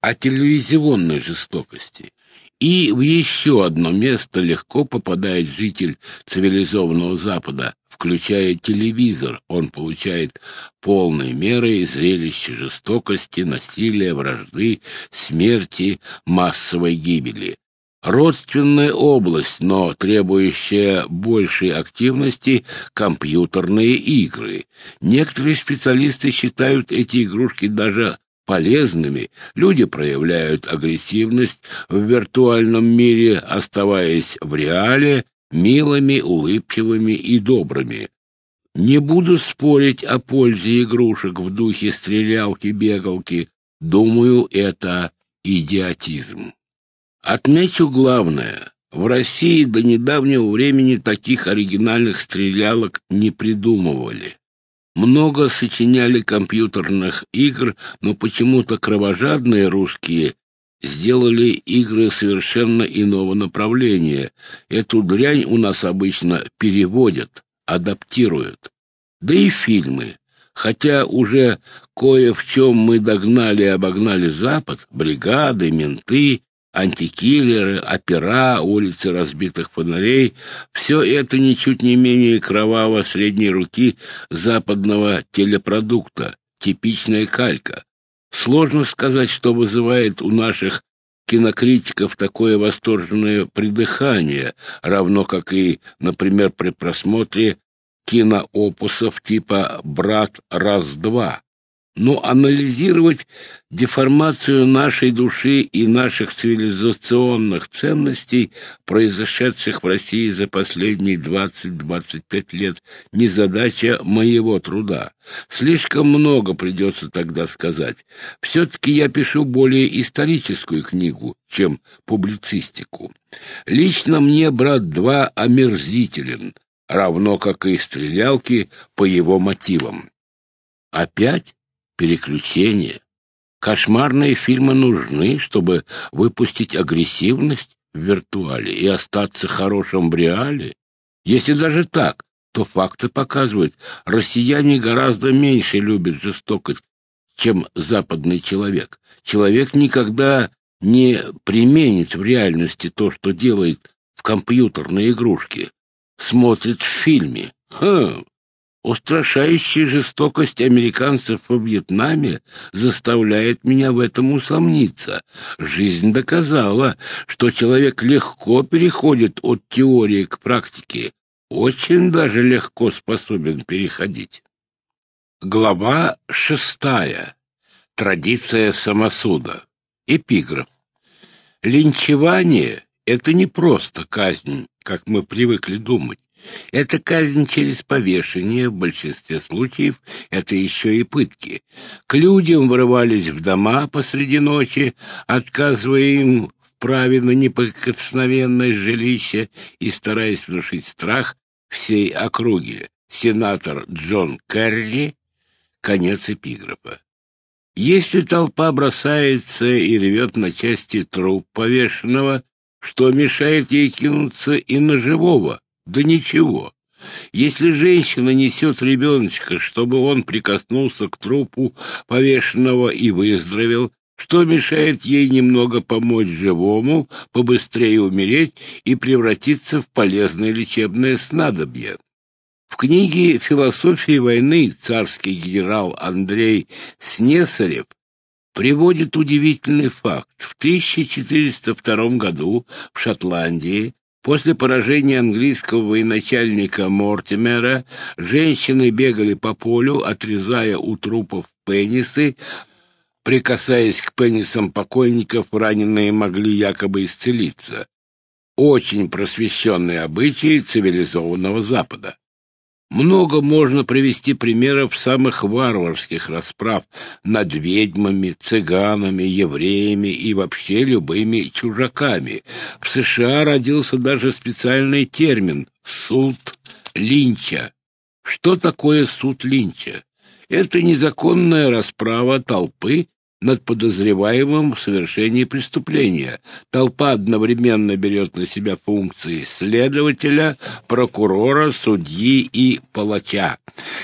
О телевизионной жестокости. И в еще одно место легко попадает житель цивилизованного Запада, включая телевизор. Он получает полной мерой зрелище жестокости, насилия, вражды, смерти, массовой гибели. Родственная область, но требующая большей активности — компьютерные игры. Некоторые специалисты считают эти игрушки даже полезными, люди проявляют агрессивность в виртуальном мире, оставаясь в реале милыми, улыбчивыми и добрыми. Не буду спорить о пользе игрушек в духе стрелялки-бегалки. Думаю, это идиотизм. Отмечу главное. В России до недавнего времени таких оригинальных стрелялок не придумывали. Много сочиняли компьютерных игр, но почему-то кровожадные русские сделали игры совершенно иного направления. Эту дрянь у нас обычно переводят, адаптируют. Да и фильмы. Хотя уже кое в чем мы догнали и обогнали Запад, бригады, менты, антикиллеры, опера, улицы разбитых фонарей — все это ничуть не менее кроваво средней руки западного телепродукта, типичная калька. Сложно сказать, что вызывает у наших кинокритиков такое восторженное придыхание, равно как и, например, при просмотре киноопусов типа «Брат раз-два». Но анализировать деформацию нашей души и наших цивилизационных ценностей, произошедших в России за последние 20-25 лет, не задача моего труда. Слишком много придется тогда сказать. Все-таки я пишу более историческую книгу, чем публицистику. Лично мне «Брат-2» омерзителен, равно как и стрелялки по его мотивам. Опять? Переключения. Кошмарные фильмы нужны, чтобы выпустить агрессивность в виртуале и остаться хорошим в реале. Если даже так, то факты показывают, россияне гораздо меньше любят жестокость, чем западный человек. Человек никогда не применит в реальности то, что делает в компьютерной игрушке. Смотрит в фильме. Хм, Устрашающая жестокость американцев во Вьетнаме заставляет меня в этом усомниться. Жизнь доказала, что человек легко переходит от теории к практике, очень даже легко способен переходить. Глава шестая. Традиция самосуда. Эпиграф. Линчевание — это не просто казнь, как мы привыкли думать. Это казнь через повешение, в большинстве случаев это еще и пытки. К людям врывались в дома посреди ночи, отказывая им в праве на неприкосновенное жилище и стараясь внушить страх всей округе. Сенатор Джон Керри, конец эпиграфа. Если толпа бросается и ревет на части труп повешенного, что мешает ей кинуться и на живого? Да ничего. Если женщина несет ребеночка, чтобы он прикоснулся к трупу повешенного и выздоровел, что мешает ей немного помочь живому, побыстрее умереть и превратиться в полезное лечебное снадобье? В книге «Философия войны» царский генерал Андрей Снесарев приводит удивительный факт. В 1402 году в Шотландии После поражения английского военачальника Мортимера женщины бегали по полю, отрезая у трупов пенисы. Прикасаясь к пенисам покойников, раненые могли якобы исцелиться. Очень просвещенные обычаи цивилизованного Запада. Много можно привести примеров самых варварских расправ над ведьмами, цыганами, евреями и вообще любыми чужаками. В США родился даже специальный термин «суд Линча». Что такое суд Линча? Это незаконная расправа толпы над подозреваемым в совершении преступления. Толпа одновременно берет на себя функции следователя, прокурора, судьи и палача.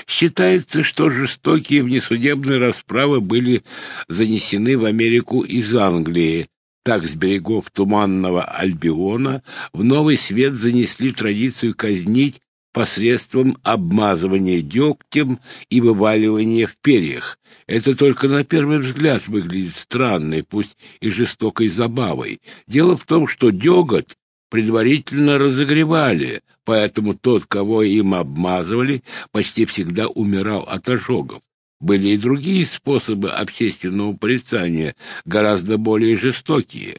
Считается, что жестокие внесудебные расправы были занесены в Америку из Англии. Так с берегов Туманного Альбиона в Новый Свет занесли традицию казнить посредством обмазывания дегтем и вываливания в перьях. Это только на первый взгляд выглядит странной, пусть и жестокой забавой. Дело в том, что деготь предварительно разогревали, поэтому тот, кого им обмазывали, почти всегда умирал от ожогов. Были и другие способы общественного порицания, гораздо более жестокие.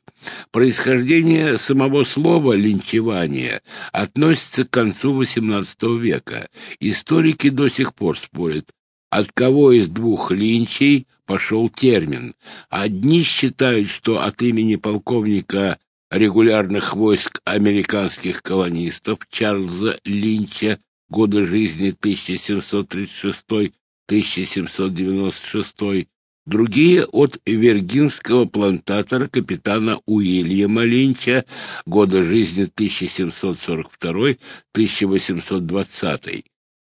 Происхождение самого слова «линчевание» относится к концу XVIII века. Историки до сих пор спорят, от кого из двух линчей пошел термин. Одни считают, что от имени полковника регулярных войск американских колонистов Чарльза Линча года жизни 1736 1796, другие от виргинского плантатора капитана Уильяма Линча, года жизни 1742-1820.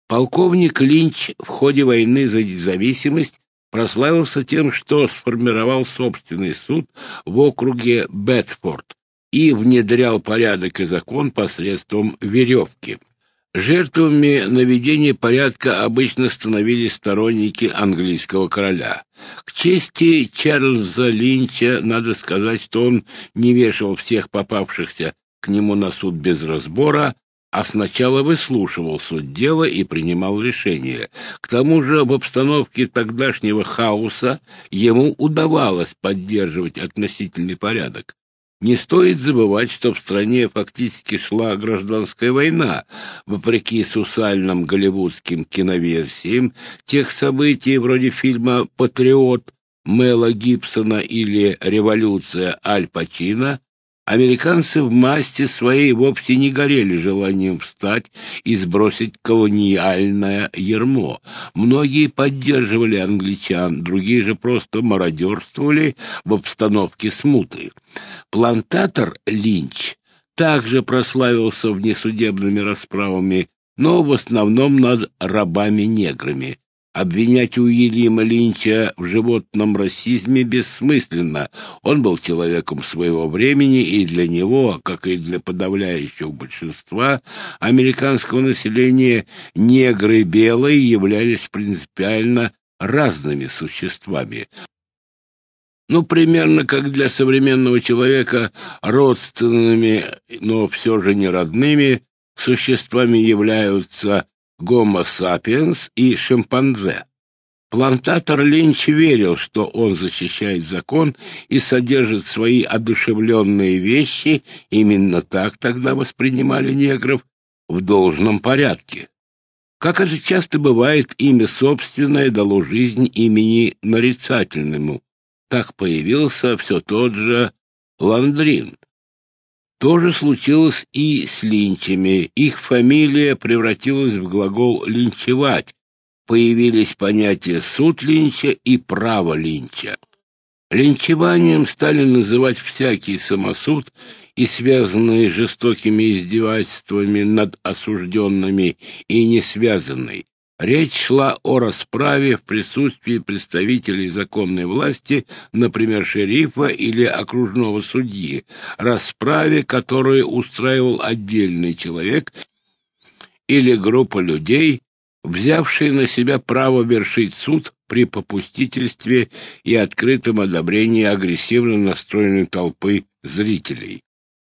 Полковник Линч в ходе войны за независимость прославился тем, что сформировал собственный суд в округе Бетфорд и внедрял порядок и закон посредством веревки. Жертвами наведения порядка обычно становились сторонники английского короля. К чести Чарльза Линча надо сказать, что он не вешал всех попавшихся к нему на суд без разбора, а сначала выслушивал суть дела и принимал решение. К тому же в обстановке тогдашнего хаоса ему удавалось поддерживать относительный порядок. Не стоит забывать, что в стране фактически шла гражданская война. Вопреки сусальным голливудским киноверсиям, тех событий вроде фильма «Патриот» Мэла Гибсона или «Революция» Аль Пачино Американцы в масти своей вовсе не горели желанием встать и сбросить колониальное ермо. Многие поддерживали англичан, другие же просто мародерствовали в обстановке смуты. Плантатор Линч также прославился внесудебными расправами, но в основном над рабами-неграми. Обвинять Уильяма Линча в животном расизме бессмысленно. Он был человеком своего времени, и для него, как и для подавляющего большинства американского населения, негры и белые являлись принципиально разными существами. Ну, примерно как для современного человека родственными, но все же не родными существами являются гомо сапиенс и шимпанзе. Плантатор Линч верил, что он защищает закон и содержит свои одушевленные вещи, именно так тогда воспринимали негров, в должном порядке. Как это часто бывает, имя собственное дало жизнь имени нарицательному. Так появился все тот же Ландрин. То же случилось и с линчами. Их фамилия превратилась в глагол «линчевать». Появились понятия «суд линча» и «право линча». Линчеванием стали называть всякий самосуд и связанные жестокими издевательствами над осужденными и не связанный. Речь шла о расправе в присутствии представителей законной власти, например, шерифа или окружного судьи, расправе, которую устраивал отдельный человек или группа людей, взявшие на себя право вершить суд при попустительстве и открытом одобрении агрессивно настроенной толпы зрителей.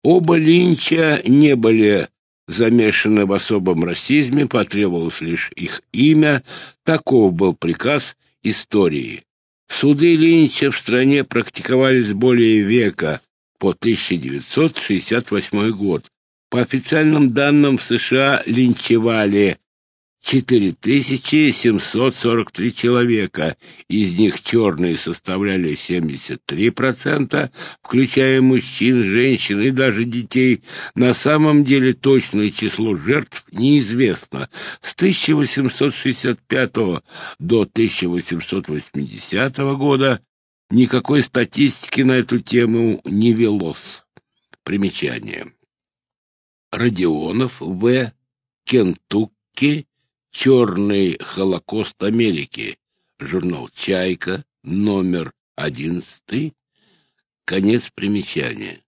Оба Линча не были замешаны в особом расизме, потребовалось лишь их имя, таков был приказ истории. Суды Линча в стране практиковались более века, по 1968 год. По официальным данным в США линчевали 4743 человека, из них черные составляли 73%, включая мужчин, женщин и даже детей. На самом деле точное число жертв неизвестно. С 1865 до 1880 года никакой статистики на эту тему не велось. Примечание. Родионов В. Кентукки Черный Холокост Америки. Журнал «Чайка», номер одиннадцатый. Конец примечания.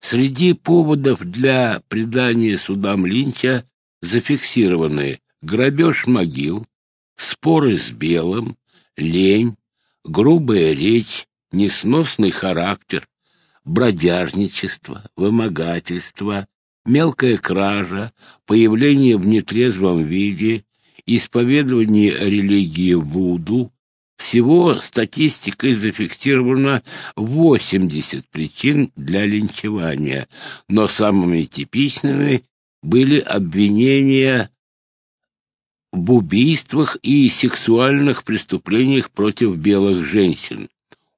Среди поводов для предания судам Линча зафиксированы грабеж могил, споры с белым, лень, грубая речь, несносный характер, бродяжничество, вымогательство, мелкая кража, появление в нетрезвом виде, исповедование религии Вуду. Всего статистикой зафиксировано 80 причин для линчевания, но самыми типичными были обвинения в убийствах и сексуальных преступлениях против белых женщин.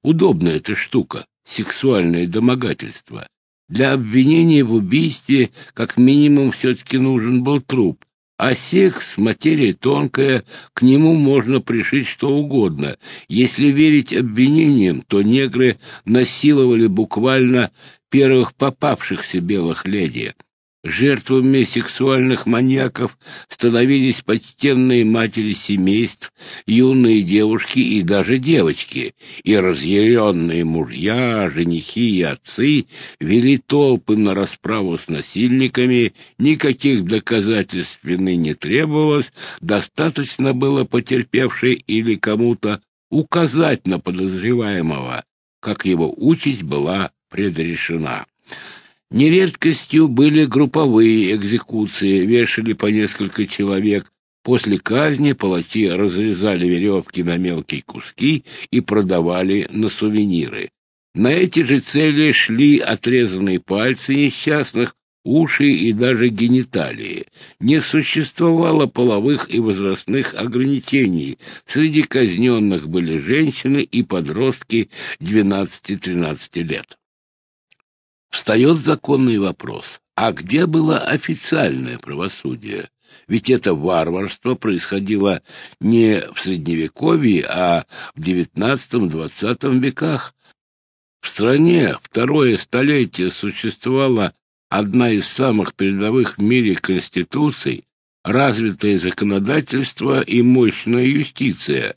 Удобная эта штука, сексуальное домогательство. Для обвинения в убийстве как минимум все-таки нужен был труп, а секс — материя тонкая, к нему можно пришить что угодно. Если верить обвинениям, то негры насиловали буквально первых попавшихся белых леди — Жертвами сексуальных маньяков становились почтенные матери семейств, юные девушки и даже девочки, и разъяренные мужья, женихи и отцы вели толпы на расправу с насильниками, никаких доказательств вины не требовалось, достаточно было потерпевшей или кому-то указать на подозреваемого, как его участь была предрешена. Нередкостью были групповые экзекуции, вешали по несколько человек. После казни палачи разрезали веревки на мелкие куски и продавали на сувениры. На эти же цели шли отрезанные пальцы несчастных, уши и даже гениталии. Не существовало половых и возрастных ограничений. Среди казненных были женщины и подростки 12-13 лет. Встает законный вопрос, а где было официальное правосудие? Ведь это варварство происходило не в Средневековье, а в XIX-XX веках. В стране второе столетие существовала одна из самых передовых в мире конституций, развитое законодательство и мощная юстиция.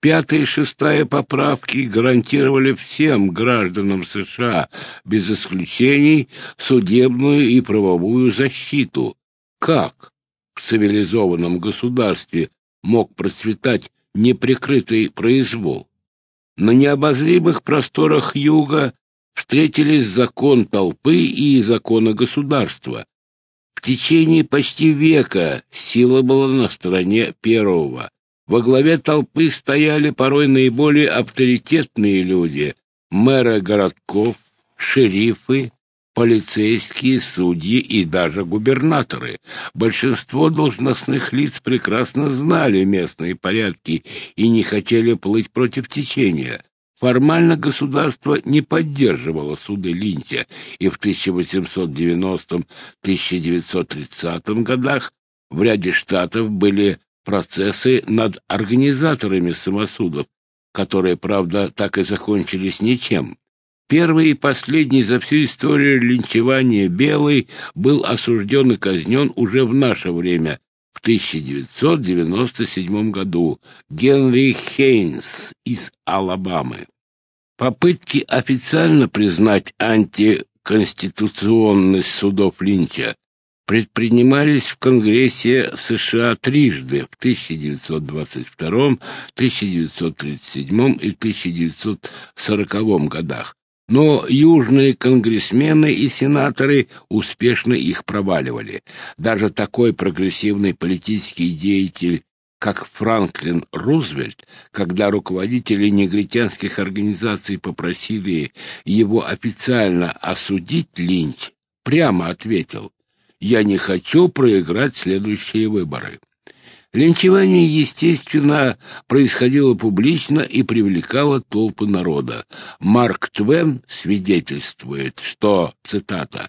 Пятая и шестая поправки гарантировали всем гражданам США, без исключений, судебную и правовую защиту. Как в цивилизованном государстве мог процветать неприкрытый произвол? На необозримых просторах юга встретились закон толпы и закона государства, течение почти века сила была на стороне первого. Во главе толпы стояли порой наиболее авторитетные люди — мэры городков, шерифы, полицейские, судьи и даже губернаторы. Большинство должностных лиц прекрасно знали местные порядки и не хотели плыть против течения. Формально государство не поддерживало суды Линча, и в 1890-1930 годах в ряде штатов были процессы над организаторами самосудов, которые, правда, так и закончились ничем. Первый и последний за всю историю линчевания Белый был осужден и казнен уже в наше время, в 1997 году, Генри Хейнс из Алабамы. Попытки официально признать антиконституционность судов Линча предпринимались в Конгрессе США трижды в 1922, 1937 и 1940 годах, но южные конгрессмены и сенаторы успешно их проваливали. Даже такой прогрессивный политический деятель, как Франклин Рузвельт, когда руководители негритянских организаций попросили его официально осудить Линч, прямо ответил «Я не хочу проиграть следующие выборы». Линчевание, естественно, происходило публично и привлекало толпы народа. Марк Твен свидетельствует, что, цитата,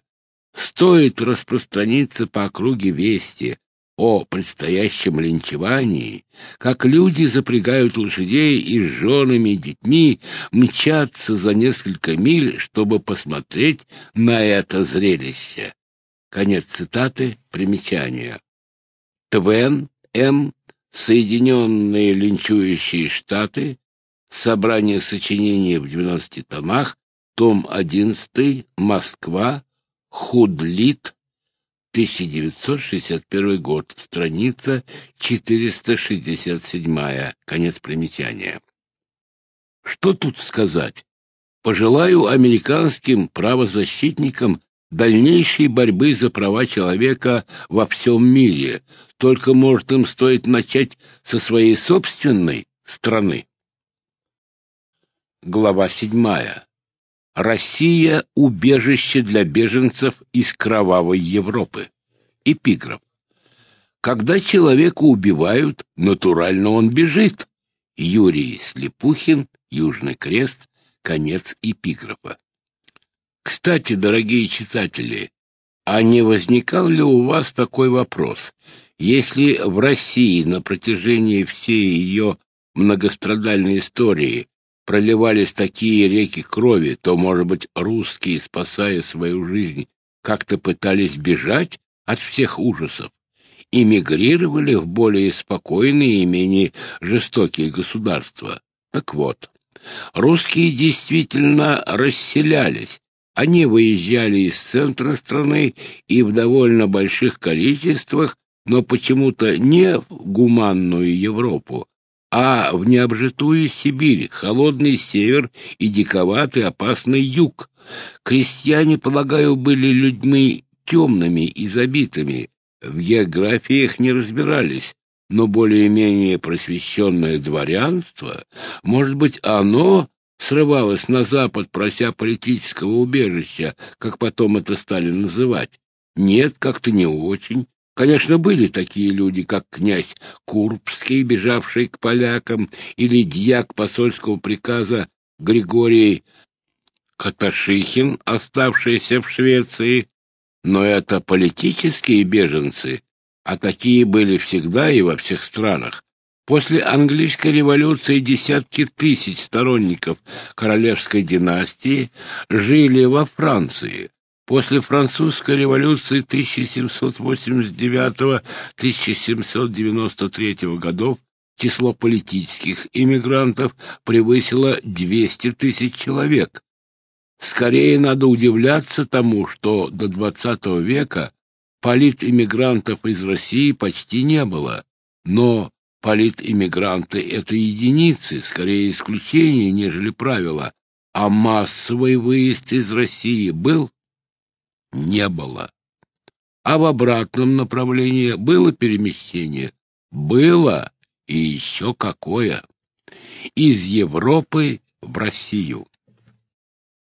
«стоит распространиться по округе вести о предстоящем линчевании, как люди запрягают лошадей и с женами и детьми мчатся за несколько миль, чтобы посмотреть на это зрелище. Конец цитаты, примечания. Твен, М. Соединенные линчующие штаты, собрание сочинений в 12 томах, том 11, Москва, Худлит, 1961 год, страница 467, конец примечания. Что тут сказать? Пожелаю американским правозащитникам дальнейшей борьбы за права человека во всем мире, только может им стоит начать со своей собственной страны. Глава седьмая. Россия — убежище для беженцев из кровавой Европы. Эпиграф. Когда человека убивают, натурально он бежит. Юрий Слепухин, Южный крест, конец эпиграфа. Кстати, дорогие читатели, а не возникал ли у вас такой вопрос? Если в России на протяжении всей ее многострадальной истории проливались такие реки крови, то, может быть, русские, спасая свою жизнь, как-то пытались бежать от всех ужасов, эмигрировали в более спокойные и менее жестокие государства. Так вот, русские действительно расселялись, они выезжали из центра страны и в довольно больших количествах, но почему-то не в гуманную Европу, а в необжитую Сибирь, холодный север и диковатый опасный юг. Крестьяне, полагаю, были людьми темными и забитыми, в географиях не разбирались, но более-менее просвещенное дворянство, может быть, оно срывалось на запад, прося политического убежища, как потом это стали называть? Нет, как-то не очень. Конечно, были такие люди, как князь Курбский, бежавший к полякам, или дьяк посольского приказа Григорий Каташихин, оставшийся в Швеции. Но это политические беженцы, а такие были всегда и во всех странах. После английской революции десятки тысяч сторонников королевской династии жили во Франции, После французской революции 1789-1793 годов число политических иммигрантов превысило 200 тысяч человек. Скорее надо удивляться тому, что до XX века политиммигрантов из России почти не было. Но политиммигранты — это единицы, скорее исключения, нежели правила. А массовый выезд из России был? Не было. А в обратном направлении было перемещение? Было, и еще какое. Из Европы в Россию.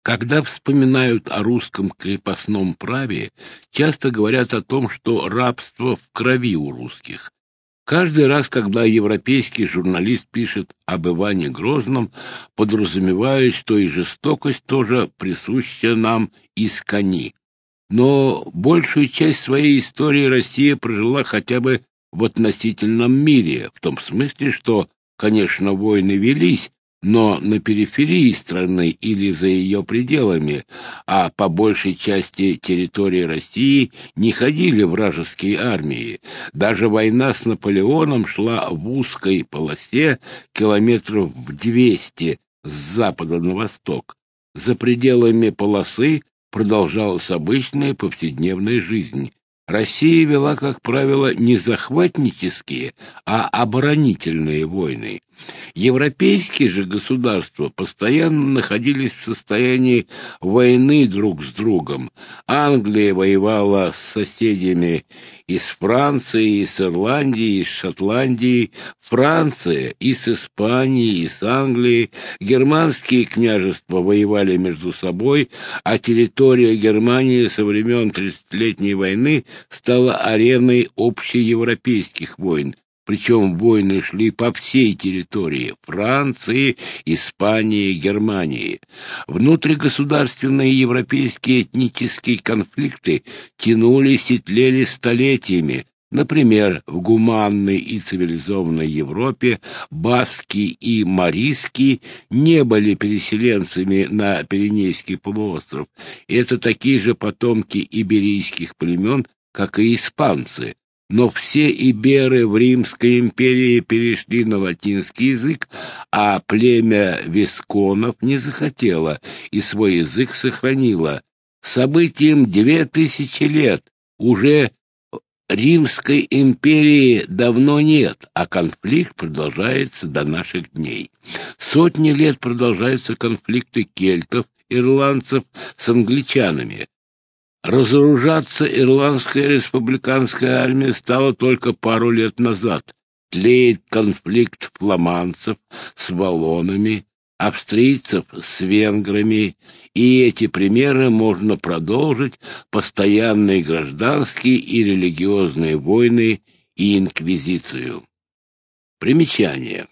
Когда вспоминают о русском крепостном праве, часто говорят о том, что рабство в крови у русских. Каждый раз, когда европейский журналист пишет об Иване Грозном, подразумевает, что и жестокость тоже присуща нам из кони. Но большую часть своей истории Россия прожила хотя бы в относительном мире, в том смысле, что, конечно, войны велись, но на периферии страны или за ее пределами, а по большей части территории России не ходили вражеские армии. Даже война с Наполеоном шла в узкой полосе километров в 200 с запада на восток. За пределами полосы продолжалась обычная повседневная жизнь. Россия вела, как правило, не захватнические, а оборонительные войны. Европейские же государства постоянно находились в состоянии войны друг с другом. Англия воевала с соседями из Франции, из Ирландии, из Шотландии, Франция и с Испанией, и с Англией. Германские княжества воевали между собой, а территория Германии со времен Тридцатилетней войны стала ареной общеевропейских войн, причем войны шли по всей территории Франции, Испании, Германии. Внутригосударственные европейские этнические конфликты тянулись и тлели столетиями, Например, в гуманной и цивилизованной Европе баски и мариски не были переселенцами на Пиренейский полуостров. Это такие же потомки иберийских племен, как и испанцы но все иберы в Римской империи перешли на латинский язык, а племя Висконов не захотело и свой язык сохранило. Событием две тысячи лет уже Римской империи давно нет, а конфликт продолжается до наших дней. Сотни лет продолжаются конфликты кельтов, ирландцев с англичанами. Разоружаться ирландская республиканская армия стала только пару лет назад. Тлеет конфликт фламандцев с валлонами, австрийцев с венграми, и эти примеры можно продолжить постоянные гражданские и религиозные войны и инквизицию. Примечание.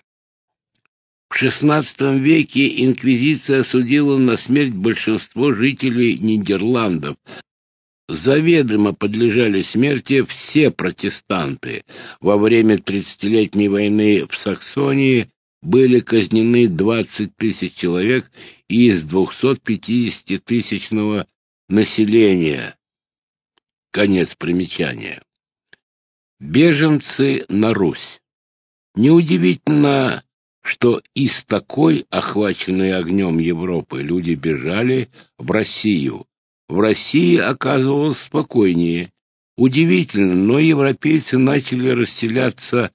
В XVI веке инквизиция осудила на смерть большинство жителей Нидерландов, заведомо подлежали смерти все протестанты. Во время тридцатилетней войны в Саксонии были казнены 20 тысяч человек из 250-тысячного населения. Конец примечания. Беженцы на Русь. Неудивительно, что из такой, охваченной огнем Европы, люди бежали в Россию, в России оказывалось спокойнее. Удивительно, но европейцы начали расселяться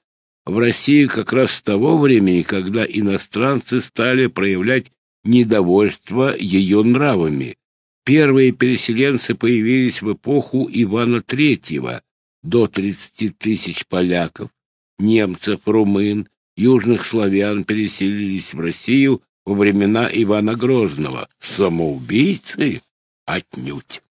в России как раз с того времени, когда иностранцы стали проявлять недовольство ее нравами. Первые переселенцы появились в эпоху Ивана III, до 30 тысяч поляков, немцев, румын, южных славян переселились в Россию во времена Ивана Грозного. Самоубийцы? Отнюдь.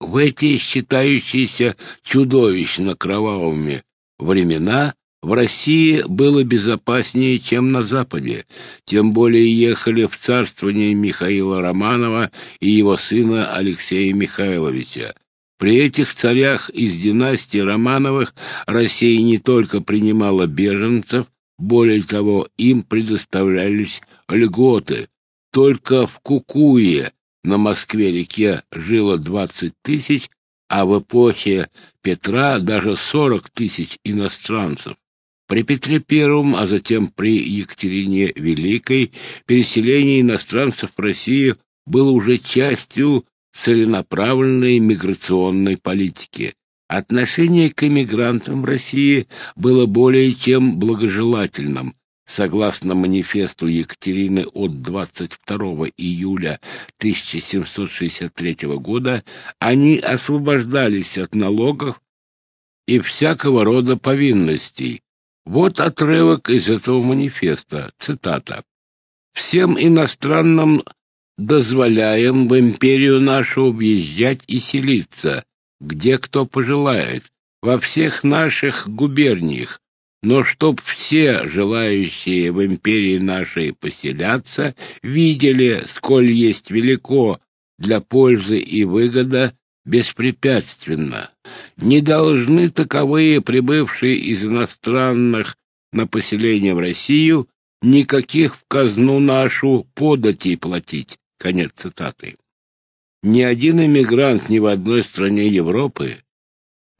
В эти считающиеся чудовищно кровавыми времена в России было безопаснее, чем на Западе, тем более ехали в царствование Михаила Романова и его сына Алексея Михайловича. При этих царях из династии Романовых Россия не только принимала беженцев, более того, им предоставлялись льготы. Только в Кукуе на Москве-реке жило 20 тысяч, а в эпохе Петра даже 40 тысяч иностранцев. При Петре I, а затем при Екатерине Великой, переселение иностранцев в Россию было уже частью целенаправленной миграционной политики. Отношение к эмигрантам в России было более чем благожелательным. Согласно манифесту Екатерины от 22 июля 1763 года, они освобождались от налогов и всякого рода повинностей. Вот отрывок из этого манифеста, цитата. «Всем иностранным дозволяем в империю нашу въезжать и селиться, где кто пожелает, во всех наших губерниях, но чтоб все желающие в империи нашей поселяться видели, сколь есть велико для пользы и выгода беспрепятственно. Не должны таковые, прибывшие из иностранных на поселение в Россию, никаких в казну нашу податей платить. Конец цитаты. Ни один иммигрант ни в одной стране Европы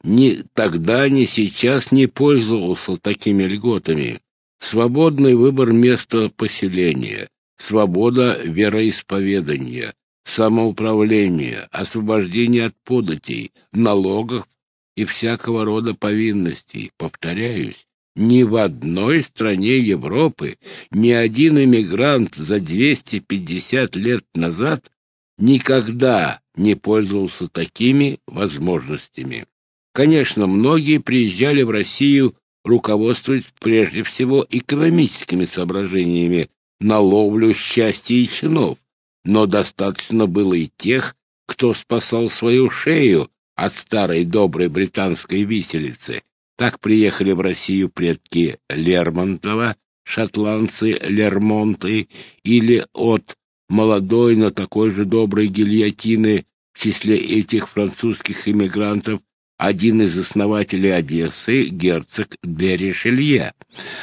ни тогда, ни сейчас не пользовался такими льготами. Свободный выбор места поселения, свобода вероисповедания, самоуправления, освобождение от податей, налогов и всякого рода повинностей. Повторяюсь, ни в одной стране Европы ни один иммигрант за 250 лет назад никогда не пользовался такими возможностями. Конечно, многие приезжали в Россию руководствуясь прежде всего экономическими соображениями на ловлю счастья и чинов, но достаточно было и тех, кто спасал свою шею от старой доброй британской виселицы. Так приехали в Россию предки Лермонтова, шотландцы Лермонты, или от молодой, но такой же доброй гильотины в числе этих французских иммигрантов один из основателей Одессы, герцог де.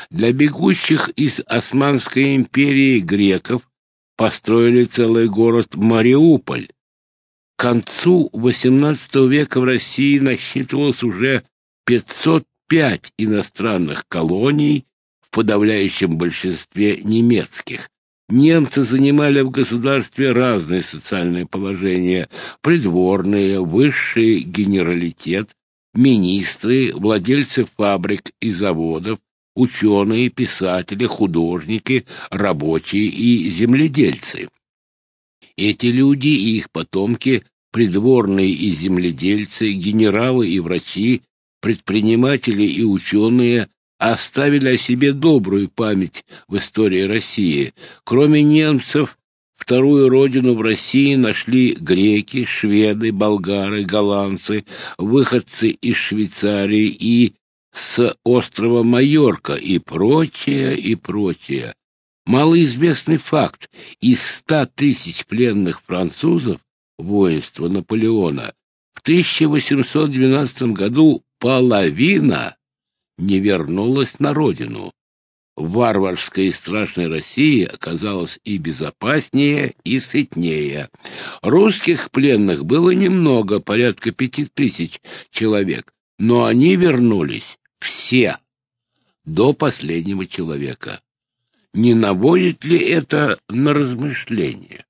Для бегущих из Османской империи греков построили целый город Мариуполь. К концу XVIII века в России насчитывалось уже 505 иностранных колоний, в подавляющем большинстве немецких. Немцы занимали в государстве разные социальные положения – придворные, высший генералитет, министры, владельцы фабрик и заводов, ученые, писатели, художники, рабочие и земледельцы. Эти люди и их потомки, придворные и земледельцы, генералы и врачи, предприниматели и ученые оставили о себе добрую память в истории России. Кроме немцев, вторую родину в России нашли греки, шведы, болгары, голландцы, выходцы из Швейцарии и с острова Майорка и прочее, и прочее. Малоизвестный факт. Из ста тысяч пленных французов воинства Наполеона в 1812 году половина не вернулась на родину. Варварская и страшная Россия оказалась и безопаснее, и сытнее. Русских пленных было немного, порядка пяти тысяч человек, но они вернулись все, до последнего человека. Не наводит ли это на размышления?